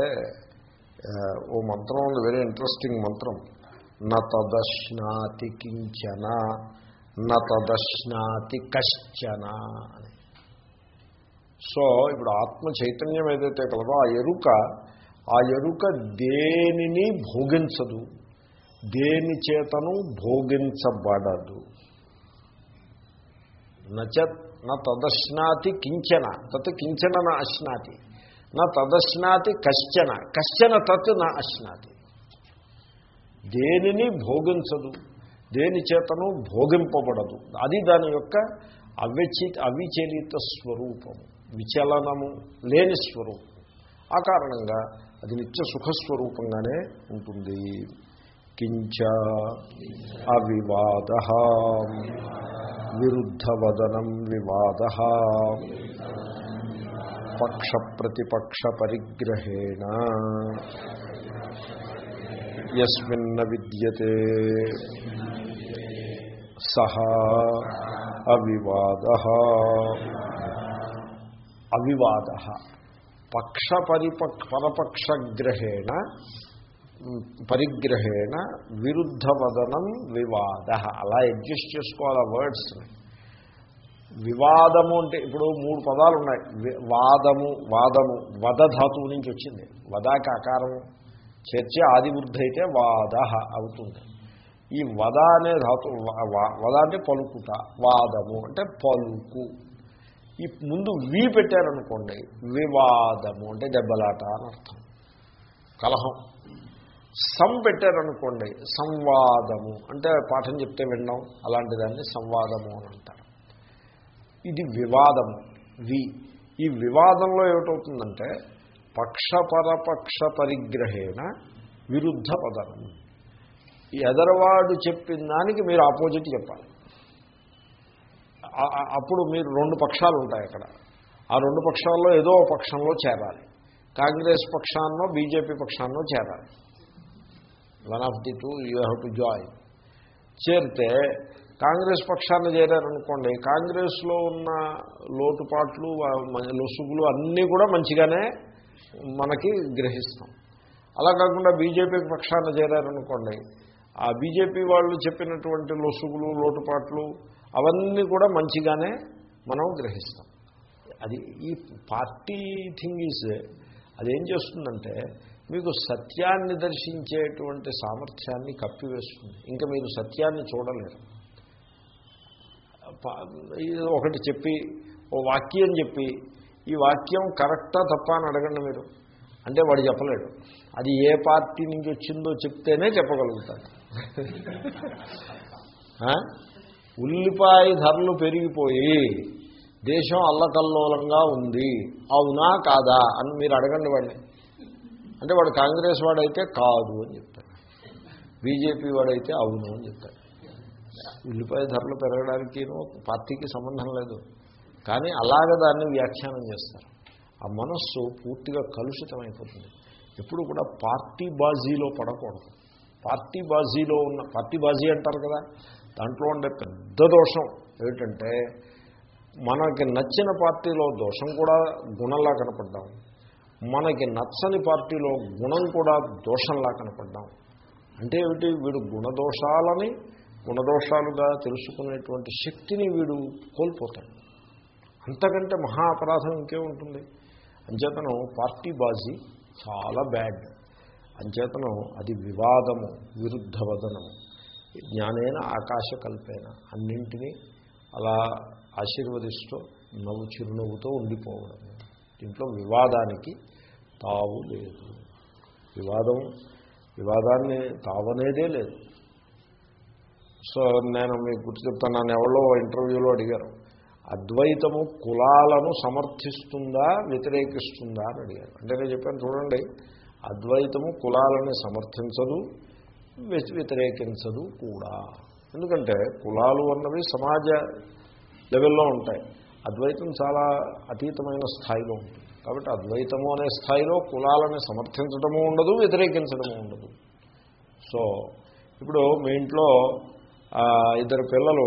A: ఓ మంత్రం ఉంది వెరీ ఇంట్రెస్టింగ్ మంత్రం. నతదశ్నాతి కించన నతదశ్నాతి కశ్చన అని. సో ఇప్పుడు ఆత్మ చైతన్యం ఏదైతే కలదో ఆ ఎరుక ఆ ఎరుక దేనిని భోగించదు. దేని చేతను భోగించబడదు. నచ న తదశ్నాతి కించన తత్ కించన నా అశ్నాతి. నా తదశ్నాతి కశ్చన కశ్చన తత్ నా అశ్నాతి. దేనిని భోగించదు దేని చేతను భోగింపబడదు. అది దాని యొక్క అవ్యచి అవిచలిత స్వరూపము విచలనము లేని స్వరూపం. ఆ కారణంగా అది నిత్య సుఖస్వరూపంగానే ఉంటుంది. కించ అవివాద విరుద్ధవదనం వివాద పక్ష ప్రతిపక్ష పరిగ్రహేణ. యస్మిన్న విద్యతే సహ అవివాద అవివాద పక్ష పరిపక్ పరపక్షగ్రహేణ పరిగ్రహేణ విరుద్ధవదనం వివాద అలా అడ్జస్ట్ చేసుకోవాలి ఆ వర్డ్స్ని వివాదము అంటే ఇప్పుడు మూడు పదాలు ఉన్నాయి వాదము వాదము వద ధాతువు నుంచి వచ్చింది. వదాకి ఆకారం చర్చి ఆదివృద్ధి అయితే వాద అవుతుంది. ఈ వద అనే ధాతు వద అంటే పలుకుట వాదము అంటే పలుకు. ఈ ముందు వి పెట్టారనుకోండి వివాదము అంటే దెబ్బలాట అని అర్థం. కలహం. సం పెట్టారనుకోండి సంవాదము అంటే పాఠం చెప్తే వినడం అలాంటి దాన్ని సంవాదము అని అంటారు. ఇది వివాదము వి. ఈ వివాదంలో ఏమిటవుతుందంటే పక్షపరపక్ష పరిగ్రహేణ విరుద్ధ పదనం ఈ ఎదరవాడు చెప్పిన దానికి మీరు ఆపోజిట్ చెప్పాలి. అప్పుడు మీరు రెండు పక్షాలు ఉంటాయి అక్కడ. ఆ రెండు పక్షాల్లో ఏదో ఒక పక్షంలో చేరాలి. కాంగ్రెస్ పక్షాన్నో బీజేపీ పక్షాన్నో చేరాలి. One of the two you have to join. చేరితే కాంగ్రెస్ పక్షాన్ని చేరారనుకోండి కాంగ్రెస్లో ఉన్న లోటుపాట్లు లొసుగులు అన్నీ కూడా మంచిగానే మనకి గ్రహిస్తాం. అలా కాకుండా బీజేపీ పక్షాన చేరారనుకోండి ఆ బీజేపీ వాళ్ళు చెప్పినటువంటి లొసుగులు లోటుపాట్లు అవన్నీ కూడా మంచిగానే మనం గ్రహిస్తాం. అది ఈ పార్టీ థింగ్ ఈజ్ అదేం చేస్తుందంటే మీకు సత్యాన్ని దర్శించేటువంటి సామర్థ్యాన్ని కప్పివేస్తుంది. ఇంకా మీరు సత్యాన్ని చూడలేరు. ఒకటి చెప్పి ఓ వాక్యం చెప్పి ఈ వాక్యం కరెక్టా తప్ప అని అడగండి మీరు. అంటే వాడు చెప్పలేడు. అది ఏ పార్టీ నుంచి వచ్చిందో చెప్తేనే చెప్పగలుగుతాడు. ఉల్లిపాయ ధరలు పెరిగిపోయి దేశం అల్లకల్లోలంగా ఉంది. అవునా కాదా అని మీరు అడగండి వాడిని. అంటే వాడు కాంగ్రెస్ వాడైతే కాదు అని చెప్తాడు. బీజేపీ వాడైతే అవును అని చెప్తాడు. ఉల్లిపాయ ధరలు పెరగడానికి పార్టీకి సంబంధం లేదు. కానీ అలాగ దాన్ని వ్యాఖ్యానం చేస్తారు. ఆ మనస్సు పూర్తిగా కలుషితమైపోతుంది. ఎప్పుడు కూడా పార్టీ బాజీలో పడకూడదు. పార్టీ బాజీలో ఉన్న పార్టీ బాజీ అంటారు కదా దాంట్లో ఉండే పెద్ద దోషం ఏమిటంటే మనకి నచ్చిన పార్టీలో దోషం కూడా గుణంలా కనపడ్డాం. మనకి నచ్చని పార్టీలో గుణం కూడా దోషంలా కనపడ్డాం. అంటే ఏమిటి? వీడు గుణదోషాలని గుణదోషాలుగా తెలుసుకునేటువంటి శక్తిని వీడు కోల్పోతాడు. అంతకంటే మహా అపరాధం ఇంకే ఉంటుంది. అంచేతనం పార్టీ బాజీ చాలా బ్యాడ్. అంచేతనం అది వివాదము విరుద్ధవదనము జ్ఞానేన ఆకాశ కల్పేన అన్నింటినీ అలా ఆశీర్వదిస్తూ నవ్వు చిరునవ్వుతో ఉండిపోవడం. దీంట్లో వివాదానికి తావు లేదు. వివాదం వివాదాన్ని తావనేదే లేదు. సో నేను మీకు గుర్తు చెప్తాను. నన్ను ఎవరో ఇంటర్వ్యూలో అడిగారు. అద్వైతము కులాలను సమర్థిస్తుందా వ్యతిరేకిస్తుందా అని అడిగారు. అంటే నేను చెప్పాను చూడండి అద్వైతము కులాలని సమర్థించదు వ్యతిరేకించదు కూడా. ఎందుకంటే కులాలు అన్నవి సమాజ లెవెల్లో ఉంటాయి. అద్వైతం చాలా అతీతమైన స్థాయిలో ఉంటుంది. కాబట్టి అద్వైతము అనే స్థాయిలో కులాలని సమర్థించడము ఉండదు వ్యతిరేకించడము ఉండదు. సో ఇప్పుడు మీ ఇంట్లో ఇద్దరు పిల్లలు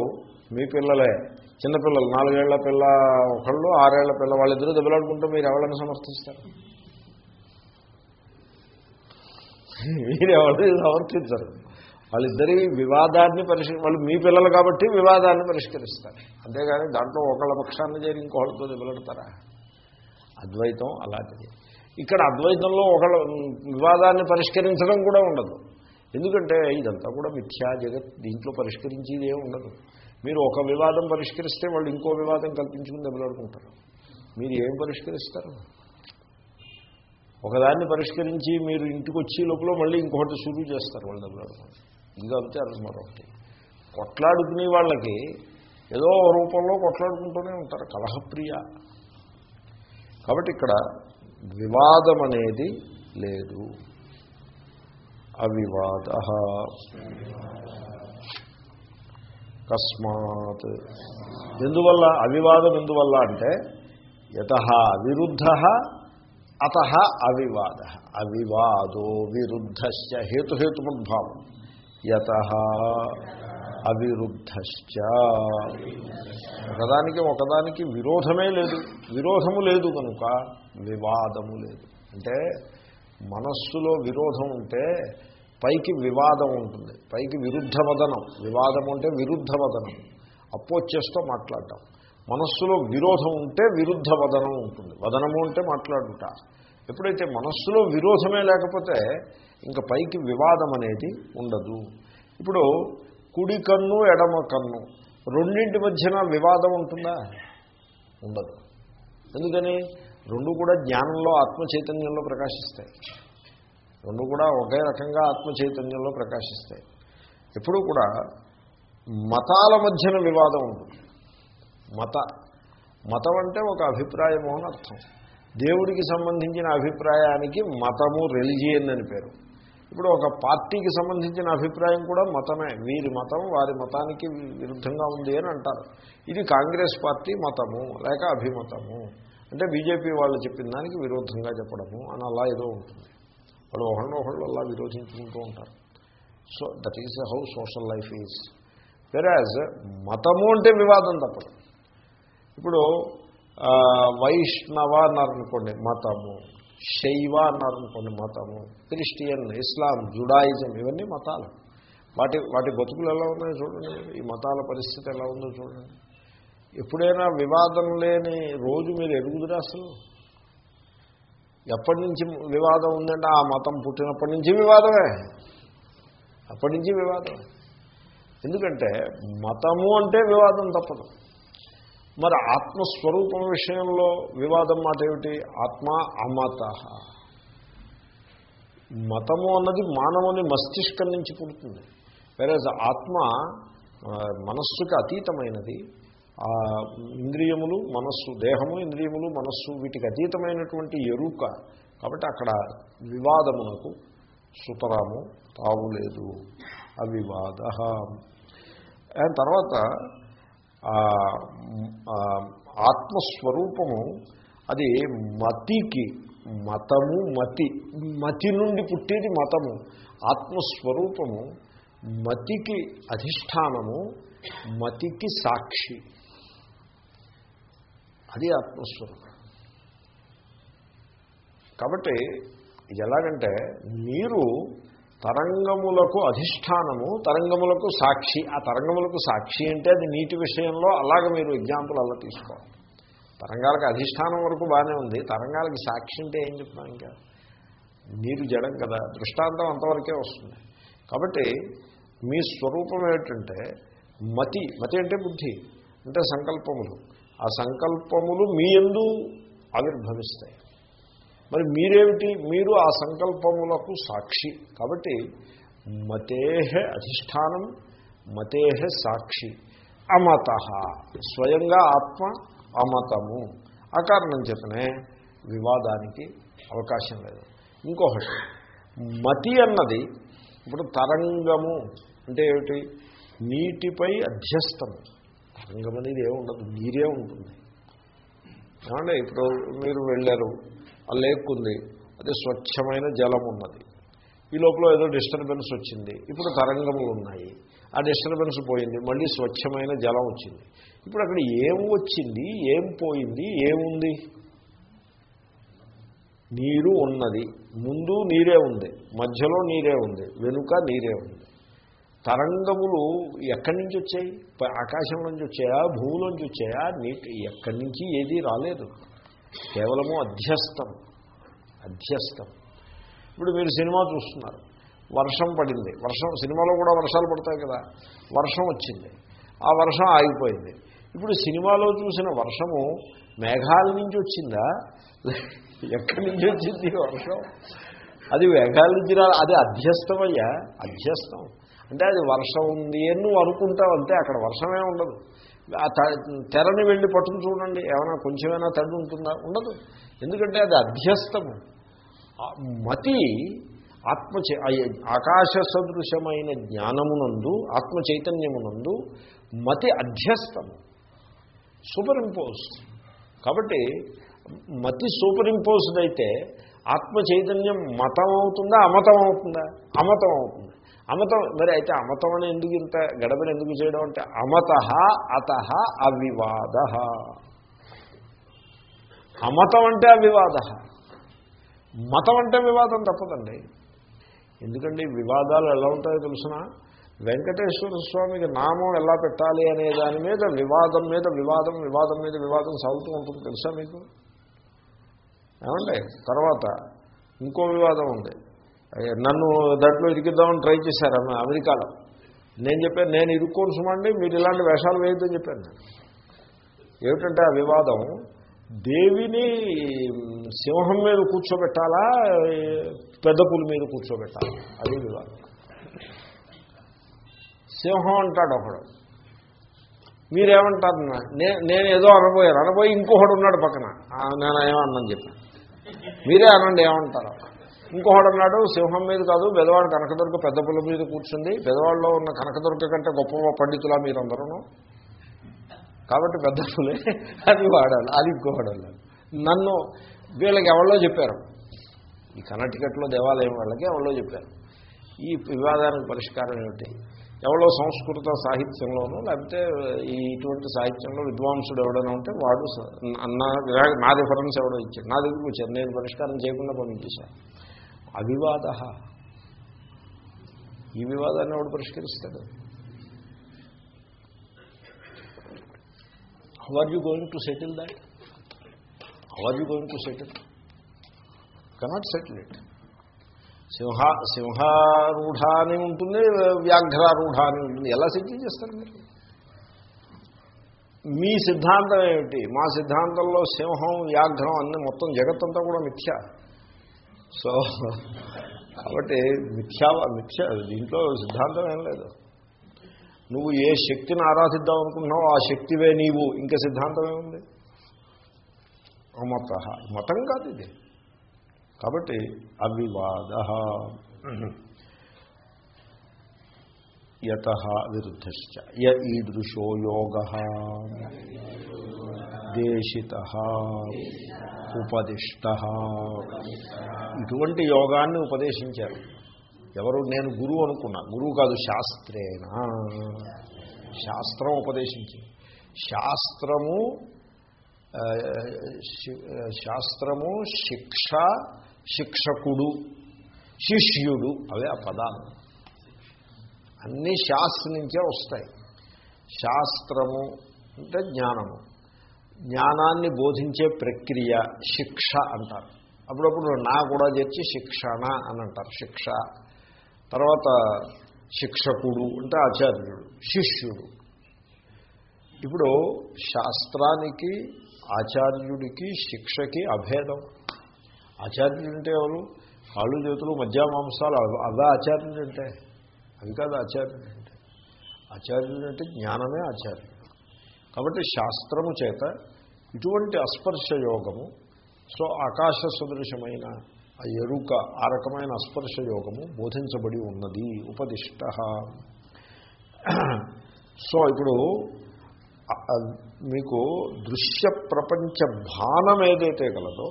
A: మీ పిల్లలే చిన్నపిల్లలు నాలుగేళ్ళ పిల్ల ఒకళ్ళు ఆరేళ్ళ పిల్ల వాళ్ళిద్దరూ దెబ్బలాడుకుంటే మీరు ఎవరిని సమర్థిస్తారు? మీరు ఎవరిని సమర్థించరు. వాళ్ళిద్దరి వివాదాన్ని పరిష్క వాళ్ళు మీ పిల్లలు కాబట్టి వివాదాన్ని పరిష్కరిస్తారు. అంతేగాని దాంట్లో ఒకళ్ళ పక్షాన్ని చేరి ఇంకొకళ్ళతో దెబ్బలాడతారా? అద్వైతం అలాంటిది. ఇక్కడ అద్వైతంలో ఒకళ్ళ వివాదాన్ని పరిష్కరించడం కూడా ఉండదు. ఎందుకంటే ఇదంతా కూడా మిథ్యా జగత్ దీంట్లో పరిష్కరించేది ఉండదు. మీరు ఒక వివాదం పరిష్కరిస్తే వాళ్ళు ఇంకో వివాదం కల్పించుకుని దెబ్బలాడుకుంటారు. మీరు ఏం పరిష్కరిస్తారు? ఒకదాన్ని పరిష్కరించి మీరు ఇంటికి వచ్చే లోపల మళ్ళీ ఇంకొకటి శురు చేస్తారు వాళ్ళు దెబ్బలాడుకుంటారు. ఇది అర్థం మరొకటి. కొట్లాడుకునే వాళ్ళకి ఏదో రూపంలో కొట్లాడుకుంటూనే ఉంటారు. కలహప్రియ. కాబట్టి ఇక్కడ వివాదం అనేది లేదు. అవివాద. కస్మాత్ ఎందువల్ల? అవివాదం ఎందువల్ల అంటే యత విరుద్ధ అత అవివాద. అవివాదో విరుద్ధ హేతుహేతుమద్భావం. యత అవిరుద్ధశ్చ. ఒకదానికి ఒకదానికి విరోధమే లేదు. విరోధము లేదు కనుక వివాదము లేదు. అంటే మనస్సులో విరోధం ఉంటే పైకి వివాదం ఉంటుంది. పైకి విరుద్ధ వదనం వివాదం అంటే విరుద్ధ వదనం అపోచ్చేస్తో మాట్లాడటం. మనస్సులో విరోధం ఉంటే విరుద్ధ వదనం ఉంటుంది. వదనము అంటే మాట్లాడుట. ఎప్పుడైతే మనస్సులో విరోధమే లేకపోతే ఇంకా పైకి వివాదం అనేది ఉండదు. ఇప్పుడు కుడి కన్ను ఎడమ కన్ను రెండింటి మధ్యన వివాదం ఉంటుందా? ఉండదు. ఎందుకని? రెండు కూడా జ్ఞానంలో ఆత్మ చైతన్యంలో ప్రకాశిస్తాయి. రెండు కూడా ఒకే రకంగా ఆత్మ చైతన్యంలో ప్రకాశిస్తాయి. ఎప్పుడూ కూడా మతాల మధ్యన వివాదం ఉంటుంది. మత మతం అంటే ఒక అభిప్రాయము అని అర్థం. దేవుడికి సంబంధించిన అభిప్రాయానికి మతము రిలిజియన్ అని పేరు. ఇప్పుడు ఒక పార్టీకి సంబంధించిన అభిప్రాయం కూడా మతమే. వీరి మతం వారి మతానికి విరుద్ధంగా ఉంది అని అంటారు. ఇది కాంగ్రెస్ పార్టీ మతము లేక అభిమతము. అంటే బీజేపీ వాళ్ళు చెప్పిన దానికి విరుద్ధంగా చెప్పడము అని అలా ఏదో ఉంటుంది. వాళ్ళు ఒకళ్ళు అలా విరోధించుకుంటూ ఉంటారు. So that is how social life is వెరాజ్ మతము అంటే వివాదం తప్పదు. ఇప్పుడు వైష్ణవ అన్నారనుకోండి మతము శైవ అన్నారనుకోండి మతము క్రిస్టియన్ ఇస్లాం జుడాయిజం ఇవన్నీ మతాలు. వాటి వాటి బతుకులు ఎలా ఉన్నాయో చూడండి. ఈ మతాల పరిస్థితి ఎలా ఉందో చూడండి. ఎప్పుడైనా వివాదం లేని రోజు మీరు ఎరుగుదురా అసలు? ఎప్పటి నుంచి వివాదం ఉందంటే ఆ మతం పుట్టినప్పటి నుంచి వివాదమే. అప్పటి నుంచి వివాదమే ఎందుకంటే మతము అంటే వివాదం తప్పదు. మరి ఆత్మస్వరూపం విషయంలో వివాదం మాట ఏమిటి? ఆత్మ అమత. మతము అన్నది మానవుని మస్తిష్కం నుంచి పుడుతుంది. వేరే ఆత్మ మనస్సుకి అతీతమైనది. ఇంద్రియములు మనస్సు దేహము ఇంద్రియములు మనస్సు వీటికి అతీతమైనటువంటి ఎరుక. కాబట్టి అక్కడ వివాదమునకు సుతరాము తావులేదు అవివాద తర్వాత ఆత్మస్వరూపము అది మతికి మతము మతి మతి నుండి పుట్టేది మతము. ఆత్మస్వరూపము మతికి అధిష్టానము మతికి సాక్షి. అది ఆత్మస్వరూపం. కాబట్టి ఇది ఎలాగంటే మీరు తరంగములకు అధిష్టానము తరంగములకు సాక్షి ఆ తరంగములకు సాక్షి అంటే అది నీటి విషయంలో అలాగ మీరు ఎగ్జాంపుల్ అలా తీసుకోవాలి. తరంగాలకు అధిష్టానం వరకు బాగానే ఉంది తరంగాలకి సాక్షి అంటే ఏం చెప్తాం ఇంకా? నీరు జడం కదా దృష్టాంతం అంతవరకే వస్తుంది. కాబట్టి మీ స్వరూపం ఏమిటంటే మతి మతి అంటే బుద్ధి అంటే సంకల్పములు. ఆ సంకల్పములు మీ ఎందు ఆవిర్భవిస్తాయి. మరి మీరేమిటి? మీరు ఆ సంకల్పములకు సాక్షి. కాబట్టి మతేహ అధిష్టానం మతేహ సాక్షి. అమత. స్వయంగా ఆత్మ అమతము. ఆ కారణం చేతనే వివాదానికి అవకాశం లేదు. ఇంకొకటి మతి అన్నది ఇప్పుడు తరంగము అంటే ఏమిటి? నీటిపై అధ్యస్తము. తరంగం అనేది ఏముండదు నీరే ఉంటుంది. ఏమంటే ఇప్పుడు మీరు వెళ్ళారు ఆ లేక్ ఉంది అది స్వచ్ఛమైన జలం ఉన్నది. ఈ లోపల ఏదో డిస్టర్బెన్స్ వచ్చింది ఇప్పుడు తరంగములు ఉన్నాయి. ఆ డిస్టర్బెన్స్ పోయింది మళ్ళీ స్వచ్ఛమైన జలం వచ్చింది. ఇప్పుడు అక్కడ ఏం వచ్చింది ఏం పోయింది ఏముంది? నీరు ఉన్నది ముందు నీరే ఉంది మధ్యలో నీరే ఉంది వెనుక నీరే ఉంది. తరంగములు ఎక్కడి నుంచి వచ్చాయి? ఆకాశం నుంచి వచ్చాయా? భూమిలోంచి వచ్చాయా? నీటి ఎక్కడి నుంచి ఏదీ రాలేదు. కేవలము అధ్యస్థం అధ్యస్థం ఇప్పుడు మీరు సినిమా చూస్తున్నారు. వర్షం పడింది. వర్షం సినిమాలో కూడా వర్షాలు పడతాయి కదా. వర్షం వచ్చింది. ఆ వర్షం ఆగిపోయింది. ఇప్పుడు సినిమాలో చూసిన వర్షము మేఘాల నుంచి వచ్చిందా? ఎక్కడి నుంచి వచ్చింది వర్షం? అది మేఘాల నుంచి రా అది అధ్యస్థమయ్యా అధ్యస్థం అంటే అది వర్షం ఉంది అని నువ్వు అనుకుంటావు అంతే అక్కడ వర్షమే ఉండదు. ఆ తెరని వెళ్ళి పట్టుకుని చూడండి ఏమైనా కొంచెమైనా తడి ఉంటుందా? ఉండదు. ఎందుకంటే అది అధ్యస్తము. మతి ఆత్మ ఆకాశ సదృశమైన జ్ఞానమునందు ఆత్మ చైతన్యమునందు మతి అధ్యస్తము. సూపర్ ఇంపోజ్డ్ కాబట్టి మతి సూపర్ ఇంపోజ్డ్ అయితే ఆత్మ చైతన్యం మతం అవుతుందా అమతం అవుతుందా అమతం అవుతుంది అమతం మరి అయితే అమతం అని ఎందుకు ఇంత గడబడి ఎందుకు చేయడం అంటే అమత అత అవివాద. అమతం అంటే అవివాద. మతం అంటే వివాదం తప్పదండి. ఎందుకంటే వివాదాలు ఎలా ఉంటాయో తెలుసిన? వెంకటేశ్వర స్వామికి నామం ఎలా పెట్టాలి అనే దాని మీద వివాదం మీద వివాదం వివాదం మీద వివాదం సాగుతూ ఉంటుంది తెలుసా మీకు? ఏమండి? తర్వాత ఇంకో వివాదం ఉంది. నన్ను దాంట్లో ఇరికిద్దామని ట్రై చేశారు అమెరికాలో. నేను చెప్పాను నేను ఇరుక్కోను సుమండి మీరు ఇలాంటి వేషాలు వేయొద్దని చెప్పాను నేను. ఏమిటంటే ఆ వివాదం దేవిని సింహం మీద కూర్చోబెట్టాలా పెద్ద పులి మీద కూర్చోబెట్టాలా? అది వివాదం. సింహం అంటాడు ఒకడు. మీరేమంటారు నే- నేను ఏదో అనబోయారు అనబోయి ఇంకొకడు ఉన్నాడు పక్కన. నేను ఏమన్నాను చెప్పి మీరే అనండి ఏమంటారు? ఇంకొకడు అన్నాడు సింహం మీద కాదు పెదవాడు కనకదుర్గ పెద్ద పుల్ల మీద కూర్చుంది. పెదవాళ్ళలో ఉన్న కనకదుర్గ కంటే గొప్ప పండితులా మీరందరూ కాబట్టి పెద్ద పులే అది వాడాలి అది ఇంకొకడు నన్ను వీళ్ళకి ఎవరో చెప్పారు. ఈ కనటికట్లో దేవాలయం వాళ్ళకి ఎవరో చెప్పారు. ఈ వివాదానికి పరిష్కారం ఏమిటి? ఎవరో సంస్కృత సాహిత్యంలోనూ లేకపోతే ఇటువంటి సాహిత్యంలో విద్వాంసుడు ఎవడైనా ఉంటే వాడు నా నా రిఫరెన్స్ ఎవడో ఇచ్చాడు. నా దగ్గరికి వచ్చారు. నేను పరిష్కారం చేయకుండా పంపించేశాను అవివాద. ఈ వివాదాన్ని ఎవడు పరిష్కరిస్తాడు? How are you going to settle that how are you going to settle cannot settle it సింహ సింహారూఢ అని ఉంటుంది వ్యాఘ్రారూఢ అని ఉంటుంది. ఎలా సెటిల్ చేస్తారు మీరు? మీ సిద్ధాంతం ఏమిటి? మా సిద్ధాంతంలో సింహం వ్యాఘ్రం అన్ని మొత్తం జగత్తంతా కూడా మిథ్య. సో కాబట్టి మిథ్యా మిథ్య దీంట్లో సిద్ధాంతం ఏం లేదు. నువ్వు ఏ శక్తిని ఆరాధిద్దాం అనుకుంటున్నావో ఆ శక్తివే నీవు. ఇంకా సిద్ధాంతం ఏముంది? మత మతం కాదు ఇది. కాబట్టి అవివాద. యత విరుద్ధశ్చ. ఈ ఈదృశో యోగ. దేశిత ఉపదిష్ట. ఇటువంటి యోగాన్ని ఉపదేశించారు. ఎవరు? నేను గురువు అనుకున్నా. గురువు కాదు శాస్త్రేనా? శాస్త్రం ఉపదేశించింది. శాస్త్రము శాస్త్రము శిక్ష శిక్షకుడు శిష్యుడు. అవే ఆ పదాలు. అన్నీ శాస్త్ర నుంచే వస్తాయి. శాస్త్రము అంటే జ్ఞానము. జ్ఞానాన్ని బోధించే ప్రక్రియ శిక్ష అంటారు. అప్పుడప్పుడు నా కూడా చేర్చి శిక్షణ అని అంటారు. శిక్ష. తర్వాత శిక్షకుడు అంటే ఆచార్యుడు శిష్యుడు. ఇప్పుడు శాస్త్రానికి ఆచార్యుడికి శిక్షకి అభేదం. ఆచార్యుడు అంటే ఎవరు? కాళ్ళు చేతులు మధ్య మాంసాలు. అదే అవే ఆచార్యుడు అంటే? అవి కాదు ఆచార్యుడు అంటే. ఆచార్యుడు అంటే జ్ఞానమే ఆచార్యుడు. కాబట్టి శాస్త్రము చేత ఇటువంటి అస్పర్శ యోగము సో ఆకాశ సదృశమైన ఆ ఎరుక ఆ రకమైన అస్పర్శ యోగము బోధించబడి ఉన్నది. ఉపదిష్ట. సో ఇప్పుడు మీకు దృశ్య ప్రపంచ భానం ఏదైతే కలదో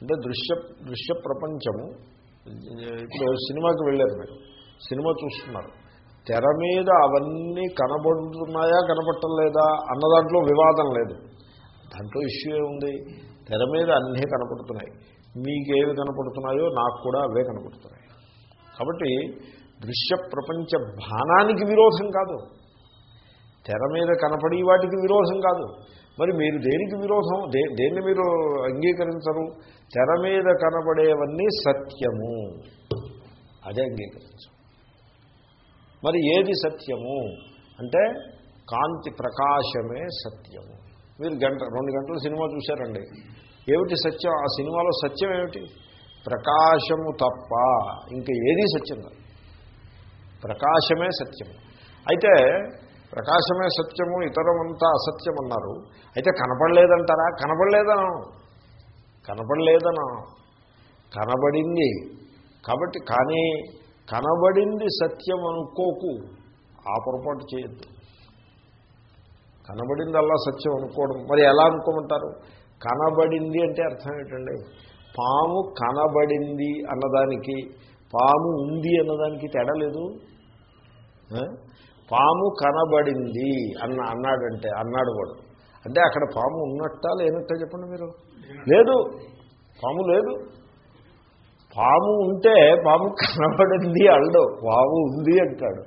A: అంటే దృశ్య దృశ్య ప్రపంచము ఇప్పుడు సినిమాకి వెళ్ళారు మీరు సినిమా చూస్తున్నారు. తెర మీద అవన్నీ కనబడుతున్నాయా కనబట్టలేదా అన్న దాంట్లో వివాదం లేదు. దాంట్లో ఇష్యూ ఏముంది? తెర మీద అన్నీ కనపడుతున్నాయి. మీకేవి కనపడుతున్నాయో నాకు కూడా అవే కనపడుతున్నాయి. కాబట్టి దృశ్య ప్రపంచ భానానికి విరోధం కాదు. తెర మీద కనపడి వాటికి విరోధం కాదు. మరి మీరు దేనికి విరోధం? దే దేన్ని మీరు అంగీకరించరు? తెర మీద కనబడేవన్నీ సత్యము. అదే అంగీకరించు మరి ఏది సత్యము? అంటే కాంతి ప్రకాశమే సత్యము. మీరు గంట రెండు గంటలు సినిమా చూశారండి. ఏమిటి సత్యం? ఆ సినిమాలో సత్యం ఏమిటి? ప్రకాశము తప్ప ఇంకా ఏదీ సత్యం కాదు. ప్రకాశమే సత్యము. అయితే ప్రకాశమే సత్యము ఇతరమంతా అసత్యం అన్నారు అయితే కనపడలేదంటారా కనపడలేదనం కనపడలేదనం కనబడింది. కాబట్టి కానీ కనబడింది సత్యం అనుకోకు. ఆ పొరపాటు చేయొద్దు. కనబడింది అలా సత్యం అనుకోవడం. మరి ఎలా అనుకోమంటారు? కనబడింది అంటే అర్థం ఏంటండి? పాము కనబడింది అన్నదానికి పాము ఉంది అన్నదానికి తేడా లేదు? పాము కనబడింది అన్న అన్నాడంటే అన్నాడు వాడు. అంటే అక్కడ పాము ఉన్నట్టా లేనట్టా చెప్పండి మీరు? లేదు. పాము లేదు. పాము ఉంటే పాము కనబడింది అల్డు పాము ఉంది అంటాడు.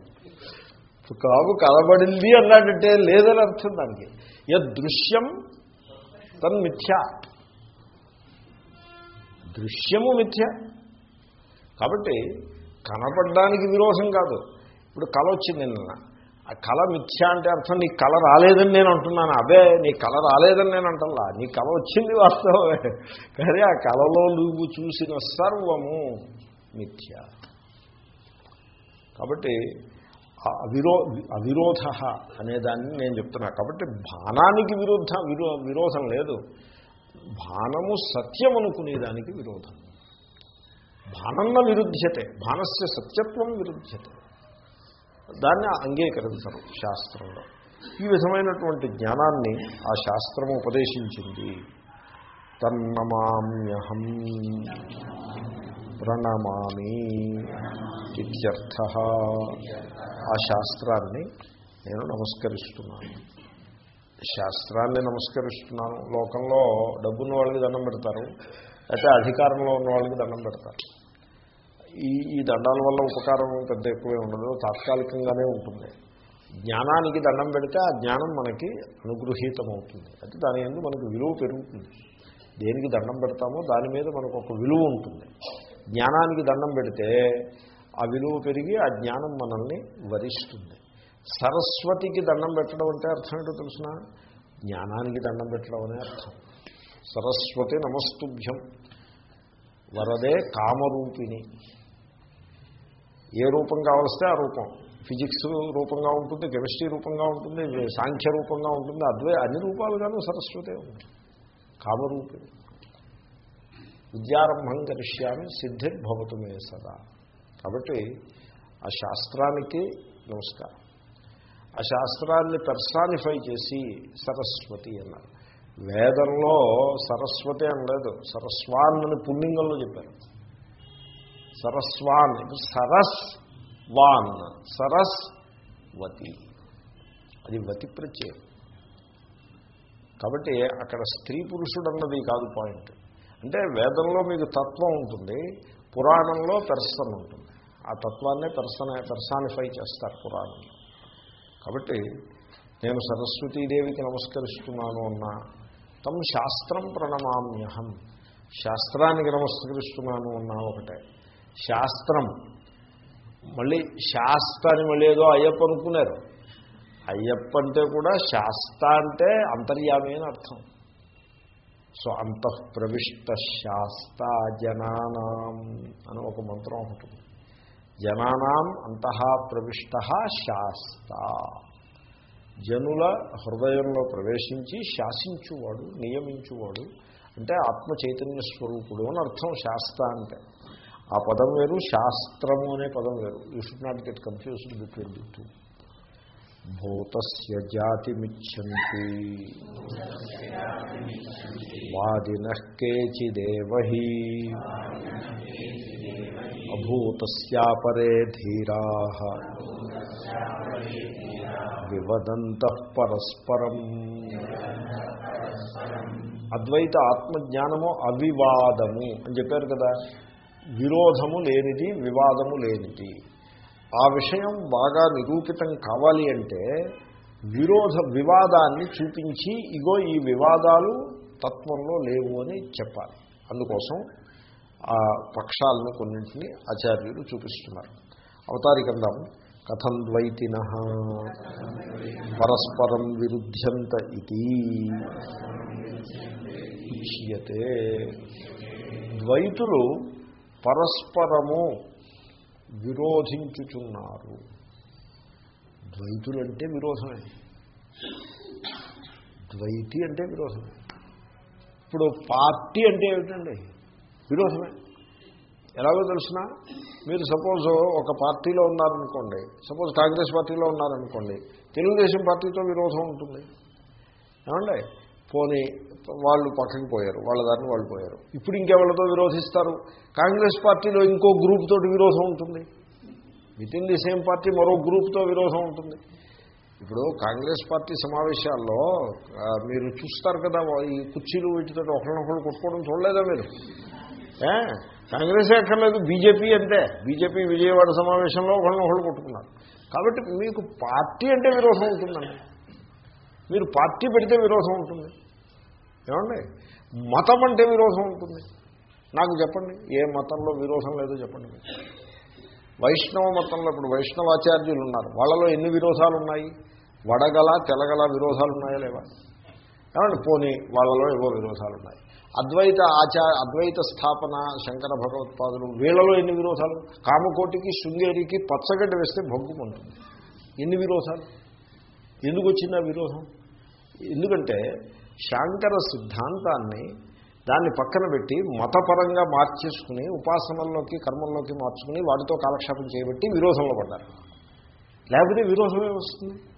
A: పాము కనబడింది అన్నాడంటే లేదని అర్థం దానికి. యదృశ్యం తన్మిథ్య దృశ్యము మిథ్య. కాబట్టి కనపడడానికి విరోధం కాదు. ఇప్పుడు కళ వచ్చింది నిన్న. ఆ కళ మిథ్య అంటే అర్థం నీ కళ రాలేదని నేను అంటున్నాను. అదే నీ కళ రాలేదని నేను అంటల్లా నీ కళ వచ్చింది వాస్తవమే. కానీ ఆ కళలో నువ్వు చూసిన సర్వము మిథ్య. కాబట్టి అవిరో అవిరోధ అనేదాన్ని నేను చెప్తున్నా. కాబట్టి బాణానికి విరుద్ధ విరో విరోధం లేదు. బాణము సత్యం అనుకునేదానికి విరోధం. బాణన్న విరుద్ధ్యతే బాణస్య సత్యత్వం విరుద్ధ్యతే దాన్ని అంగీకరించరు శాస్త్రంలో. ఈ విధమైనటువంటి జ్ఞానాన్ని ఆ శాస్త్రము ఉపదేశించింది. తన్నమామ్యహం ప్రణమామి ఇత్యర్థ. ఆ శాస్త్రాన్ని నేను నమస్కరిస్తున్నాను. శాస్త్రాన్ని నమస్కరిస్తున్నాను. లోకంలో డబ్బున్న వాళ్ళకి దండం పెడతారు. అయితే అధికారంలో ఉన్న వాళ్ళకి దండం పెడతారు. ఈ ఈ దండాల వల్ల ఉపకారం పెద్ద ఎక్కువే ఉండదు తాత్కాలికంగానే ఉంటుంది. జ్ఞానానికి దండం పెడితే ఆ జ్ఞానం మనకి అనుగృహీతమవుతుంది. అంటే దాని ఎందు మనకు విలువ పెరుగుతుంది. దేనికి దండం పెడతామో దాని మీద మనకు ఒక విలువ ఉంటుంది. జ్ఞానానికి దండం పెడితే ఆ విలువ పెరిగి ఆ జ్ఞానం మనల్ని వరిస్తుంది. సరస్వతికి దండం పెట్టడం అంటే అర్థం ఏంటో తెలుసిన? జ్ఞానానికి దండం పెట్టడం అనే అర్థం. సరస్వతి నమస్తుభ్యం వరదే కామరూపిణి. ఏ రూపం కావలిస్తే ఆ రూపం. ఫిజిక్స్ రూపంగా ఉంటుంది కెమిస్ట్రీ రూపంగా ఉంటుంది సాంఖ్య రూపంగా ఉంటుంది అద్వే అన్ని రూపాలుగాను సరస్వతే ఉంది. కామరూపిణి విద్యారంభం కరిష్యామి సిద్ధిర్భవతు మే సదా. కాబట్టి ఆ శాస్త్రానికి నమస్కారం. ఆ శాస్త్రాన్ని పెర్సానిఫై చేసి సరస్వతి అన్నారు. వేదంలో సరస్వతి అనలేదు సరస్వాన్ అని పుణ్యంగంలో చెప్పారు. సరస్వాన్ సరస్ వాన్ సరస్ వతి. అది వతి ప్రత్యయం. కాబట్టి అక్కడ స్త్రీ పురుషుడు అన్నది కాదు పాయింట్. అంటే వేదంలో మీకు తత్వం ఉంటుంది పురాణంలో పెర్సన్ ఉంటుంది. ఆ తత్వాన్నే పెర్సన పెర్సానిఫై చేస్తారు పురాణంలో. కాబట్టి నేను సరస్వతీదేవికి నమస్కరిస్తున్నాను అన్నా తమ్ శాస్త్రం ప్రణమామ్యహం. శాస్త్రానికి నమస్కరిస్తున్నాను అన్నా ఒకటే. శాస్త్రం. మళ్ళీ శాస్త్ర అని మళ్ళీ ఏదో అయ్యప్ప అనుకున్నారు. అయ్యప్ప అంటే కూడా శాస్త్ర అంటే అంతర్యామి అని అర్థం. సో అంతఃప్రవిష్ట శాస్త జనానాం అని ఒక మంత్రం ఉంటుంది జనానాం అంతః ప్రవిష్ట శాస్త జనుల హృదయంలో ప్రవేశించి శాసించువాడు నియమించువాడు. అంటే ఆత్మ చైతన్య స్వరూపుడు అని అర్థం శాస్త అంటే. ఆ పదం వేరు శాస్త్రము అనే పదం వేరు. You should not get confused between the two భూతస్య జాతిమిచ్చంతి వాదిన కేచిదేవీ అభూతస్యాపరే ధీరా. వివదంత పరస్పరం. అద్వైత ఆత్మజ్ఞానము అవివాదము అని చెప్పారు కదా. విరోధము లేనిది వివాదము లేనిది. ఆ విషయం బాగా నిరూపితం కావాలి అంటే విరోధ వివాదాన్ని చూపించి ఇగో ఈ వివాదాలు తత్వంలో లేవు అని చెప్పాలి. అందుకోసం ఆ పక్షాలను కొన్నింటిని ఆచార్యులు చూపిస్తున్నారు. అవతారికందాం. కథం ద్వైతిన పరస్పరం విరుద్ధ్యంత ఇది ఉచ్యతే ద్వైతులు పరస్పరము విరోధించుచున్నారు. ద్వైతులంటే విరోధమే. ద్వైతి అంటే విరోధమే. ఇప్పుడు పార్టీ అంటే ఏమిటండి? విరోధమే. ఎలాగో తెలిసిన? మీరు సపోజ్ ఒక పార్టీలో ఉన్నారనుకోండి సపోజ్ కాంగ్రెస్ పార్టీలో ఉన్నారనుకోండి తెలుగుదేశం పార్టీతో విరోధం ఉంటుంది. ఏమండి? పోనీ వాళ్ళు పక్కకి పోయారు వాళ్ళ దారిని వాళ్ళు పోయారు. ఇప్పుడు ఇంకెవరితో విరోధిస్తారు? కాంగ్రెస్ పార్టీలో ఇంకో గ్రూప్ తోటి విరోధం ఉంటుంది. With in the same party మరో గ్రూప్తో విరోధం ఉంటుంది. ఇప్పుడు కాంగ్రెస్ పార్టీ సమావేశాల్లో మీరు చూస్తారు కదా ఈ కుర్చీలు వీటితో ఒకరినొకరు కొట్టుకోవడం చూడలేదా మీరు? కాంగ్రెస్ కాంగ్రెసే అక్కర్లేదు బీజేపీ అంతే. బీజేపీ విజయవాడ సమావేశంలో ఒకరినొకరు కొట్టుకున్నారు. కాబట్టి మీకు పార్టీ అంటే విరోధం ఉంటుందండి. మీరు పార్టీ పెడితే విరోధం ఉంటుంది. ఏమండి? మతం అంటే విరోధం ఉంటుంది. నాకు చెప్పండి ఏ మతంలో విరోధం లేదో చెప్పండి వైష్ణవ మతంలో ఇప్పుడు వైష్ణవాచార్యులు ఉన్నారు వాళ్ళలో ఎన్ని విరోధాలు ఉన్నాయి వడగల తెలగల విరోధాలు ఉన్నాయా లేవా? ఏమండి పోనీ వాళ్ళలో ఏవో విరోధాలు ఉన్నాయి అద్వైత ఆచార అద్వైత స్థాపన శంకర భగవత్పాదులు వీళ్ళలో ఎన్ని విరోధాలు? కామకోటికి శృంగేరికి పచ్చగడ్డ వేస్తే భగ్గుమంటుంది ఎన్ని విరోధాలు? ఎందుకు వచ్చింది ఆ విరోధం? ఎందుకంటే శాంకర సిద్ధాంతాన్ని దాన్ని పక్కన పెట్టి మతపరంగా మార్చేసుకుని ఉపాసనల్లోకి కర్మల్లోకి మార్చుకుని వాటితో కాలక్షేపం చేయబట్టి విరోధంలో పడ్డారు. లేకపోతే విరోధమే వస్తుంది.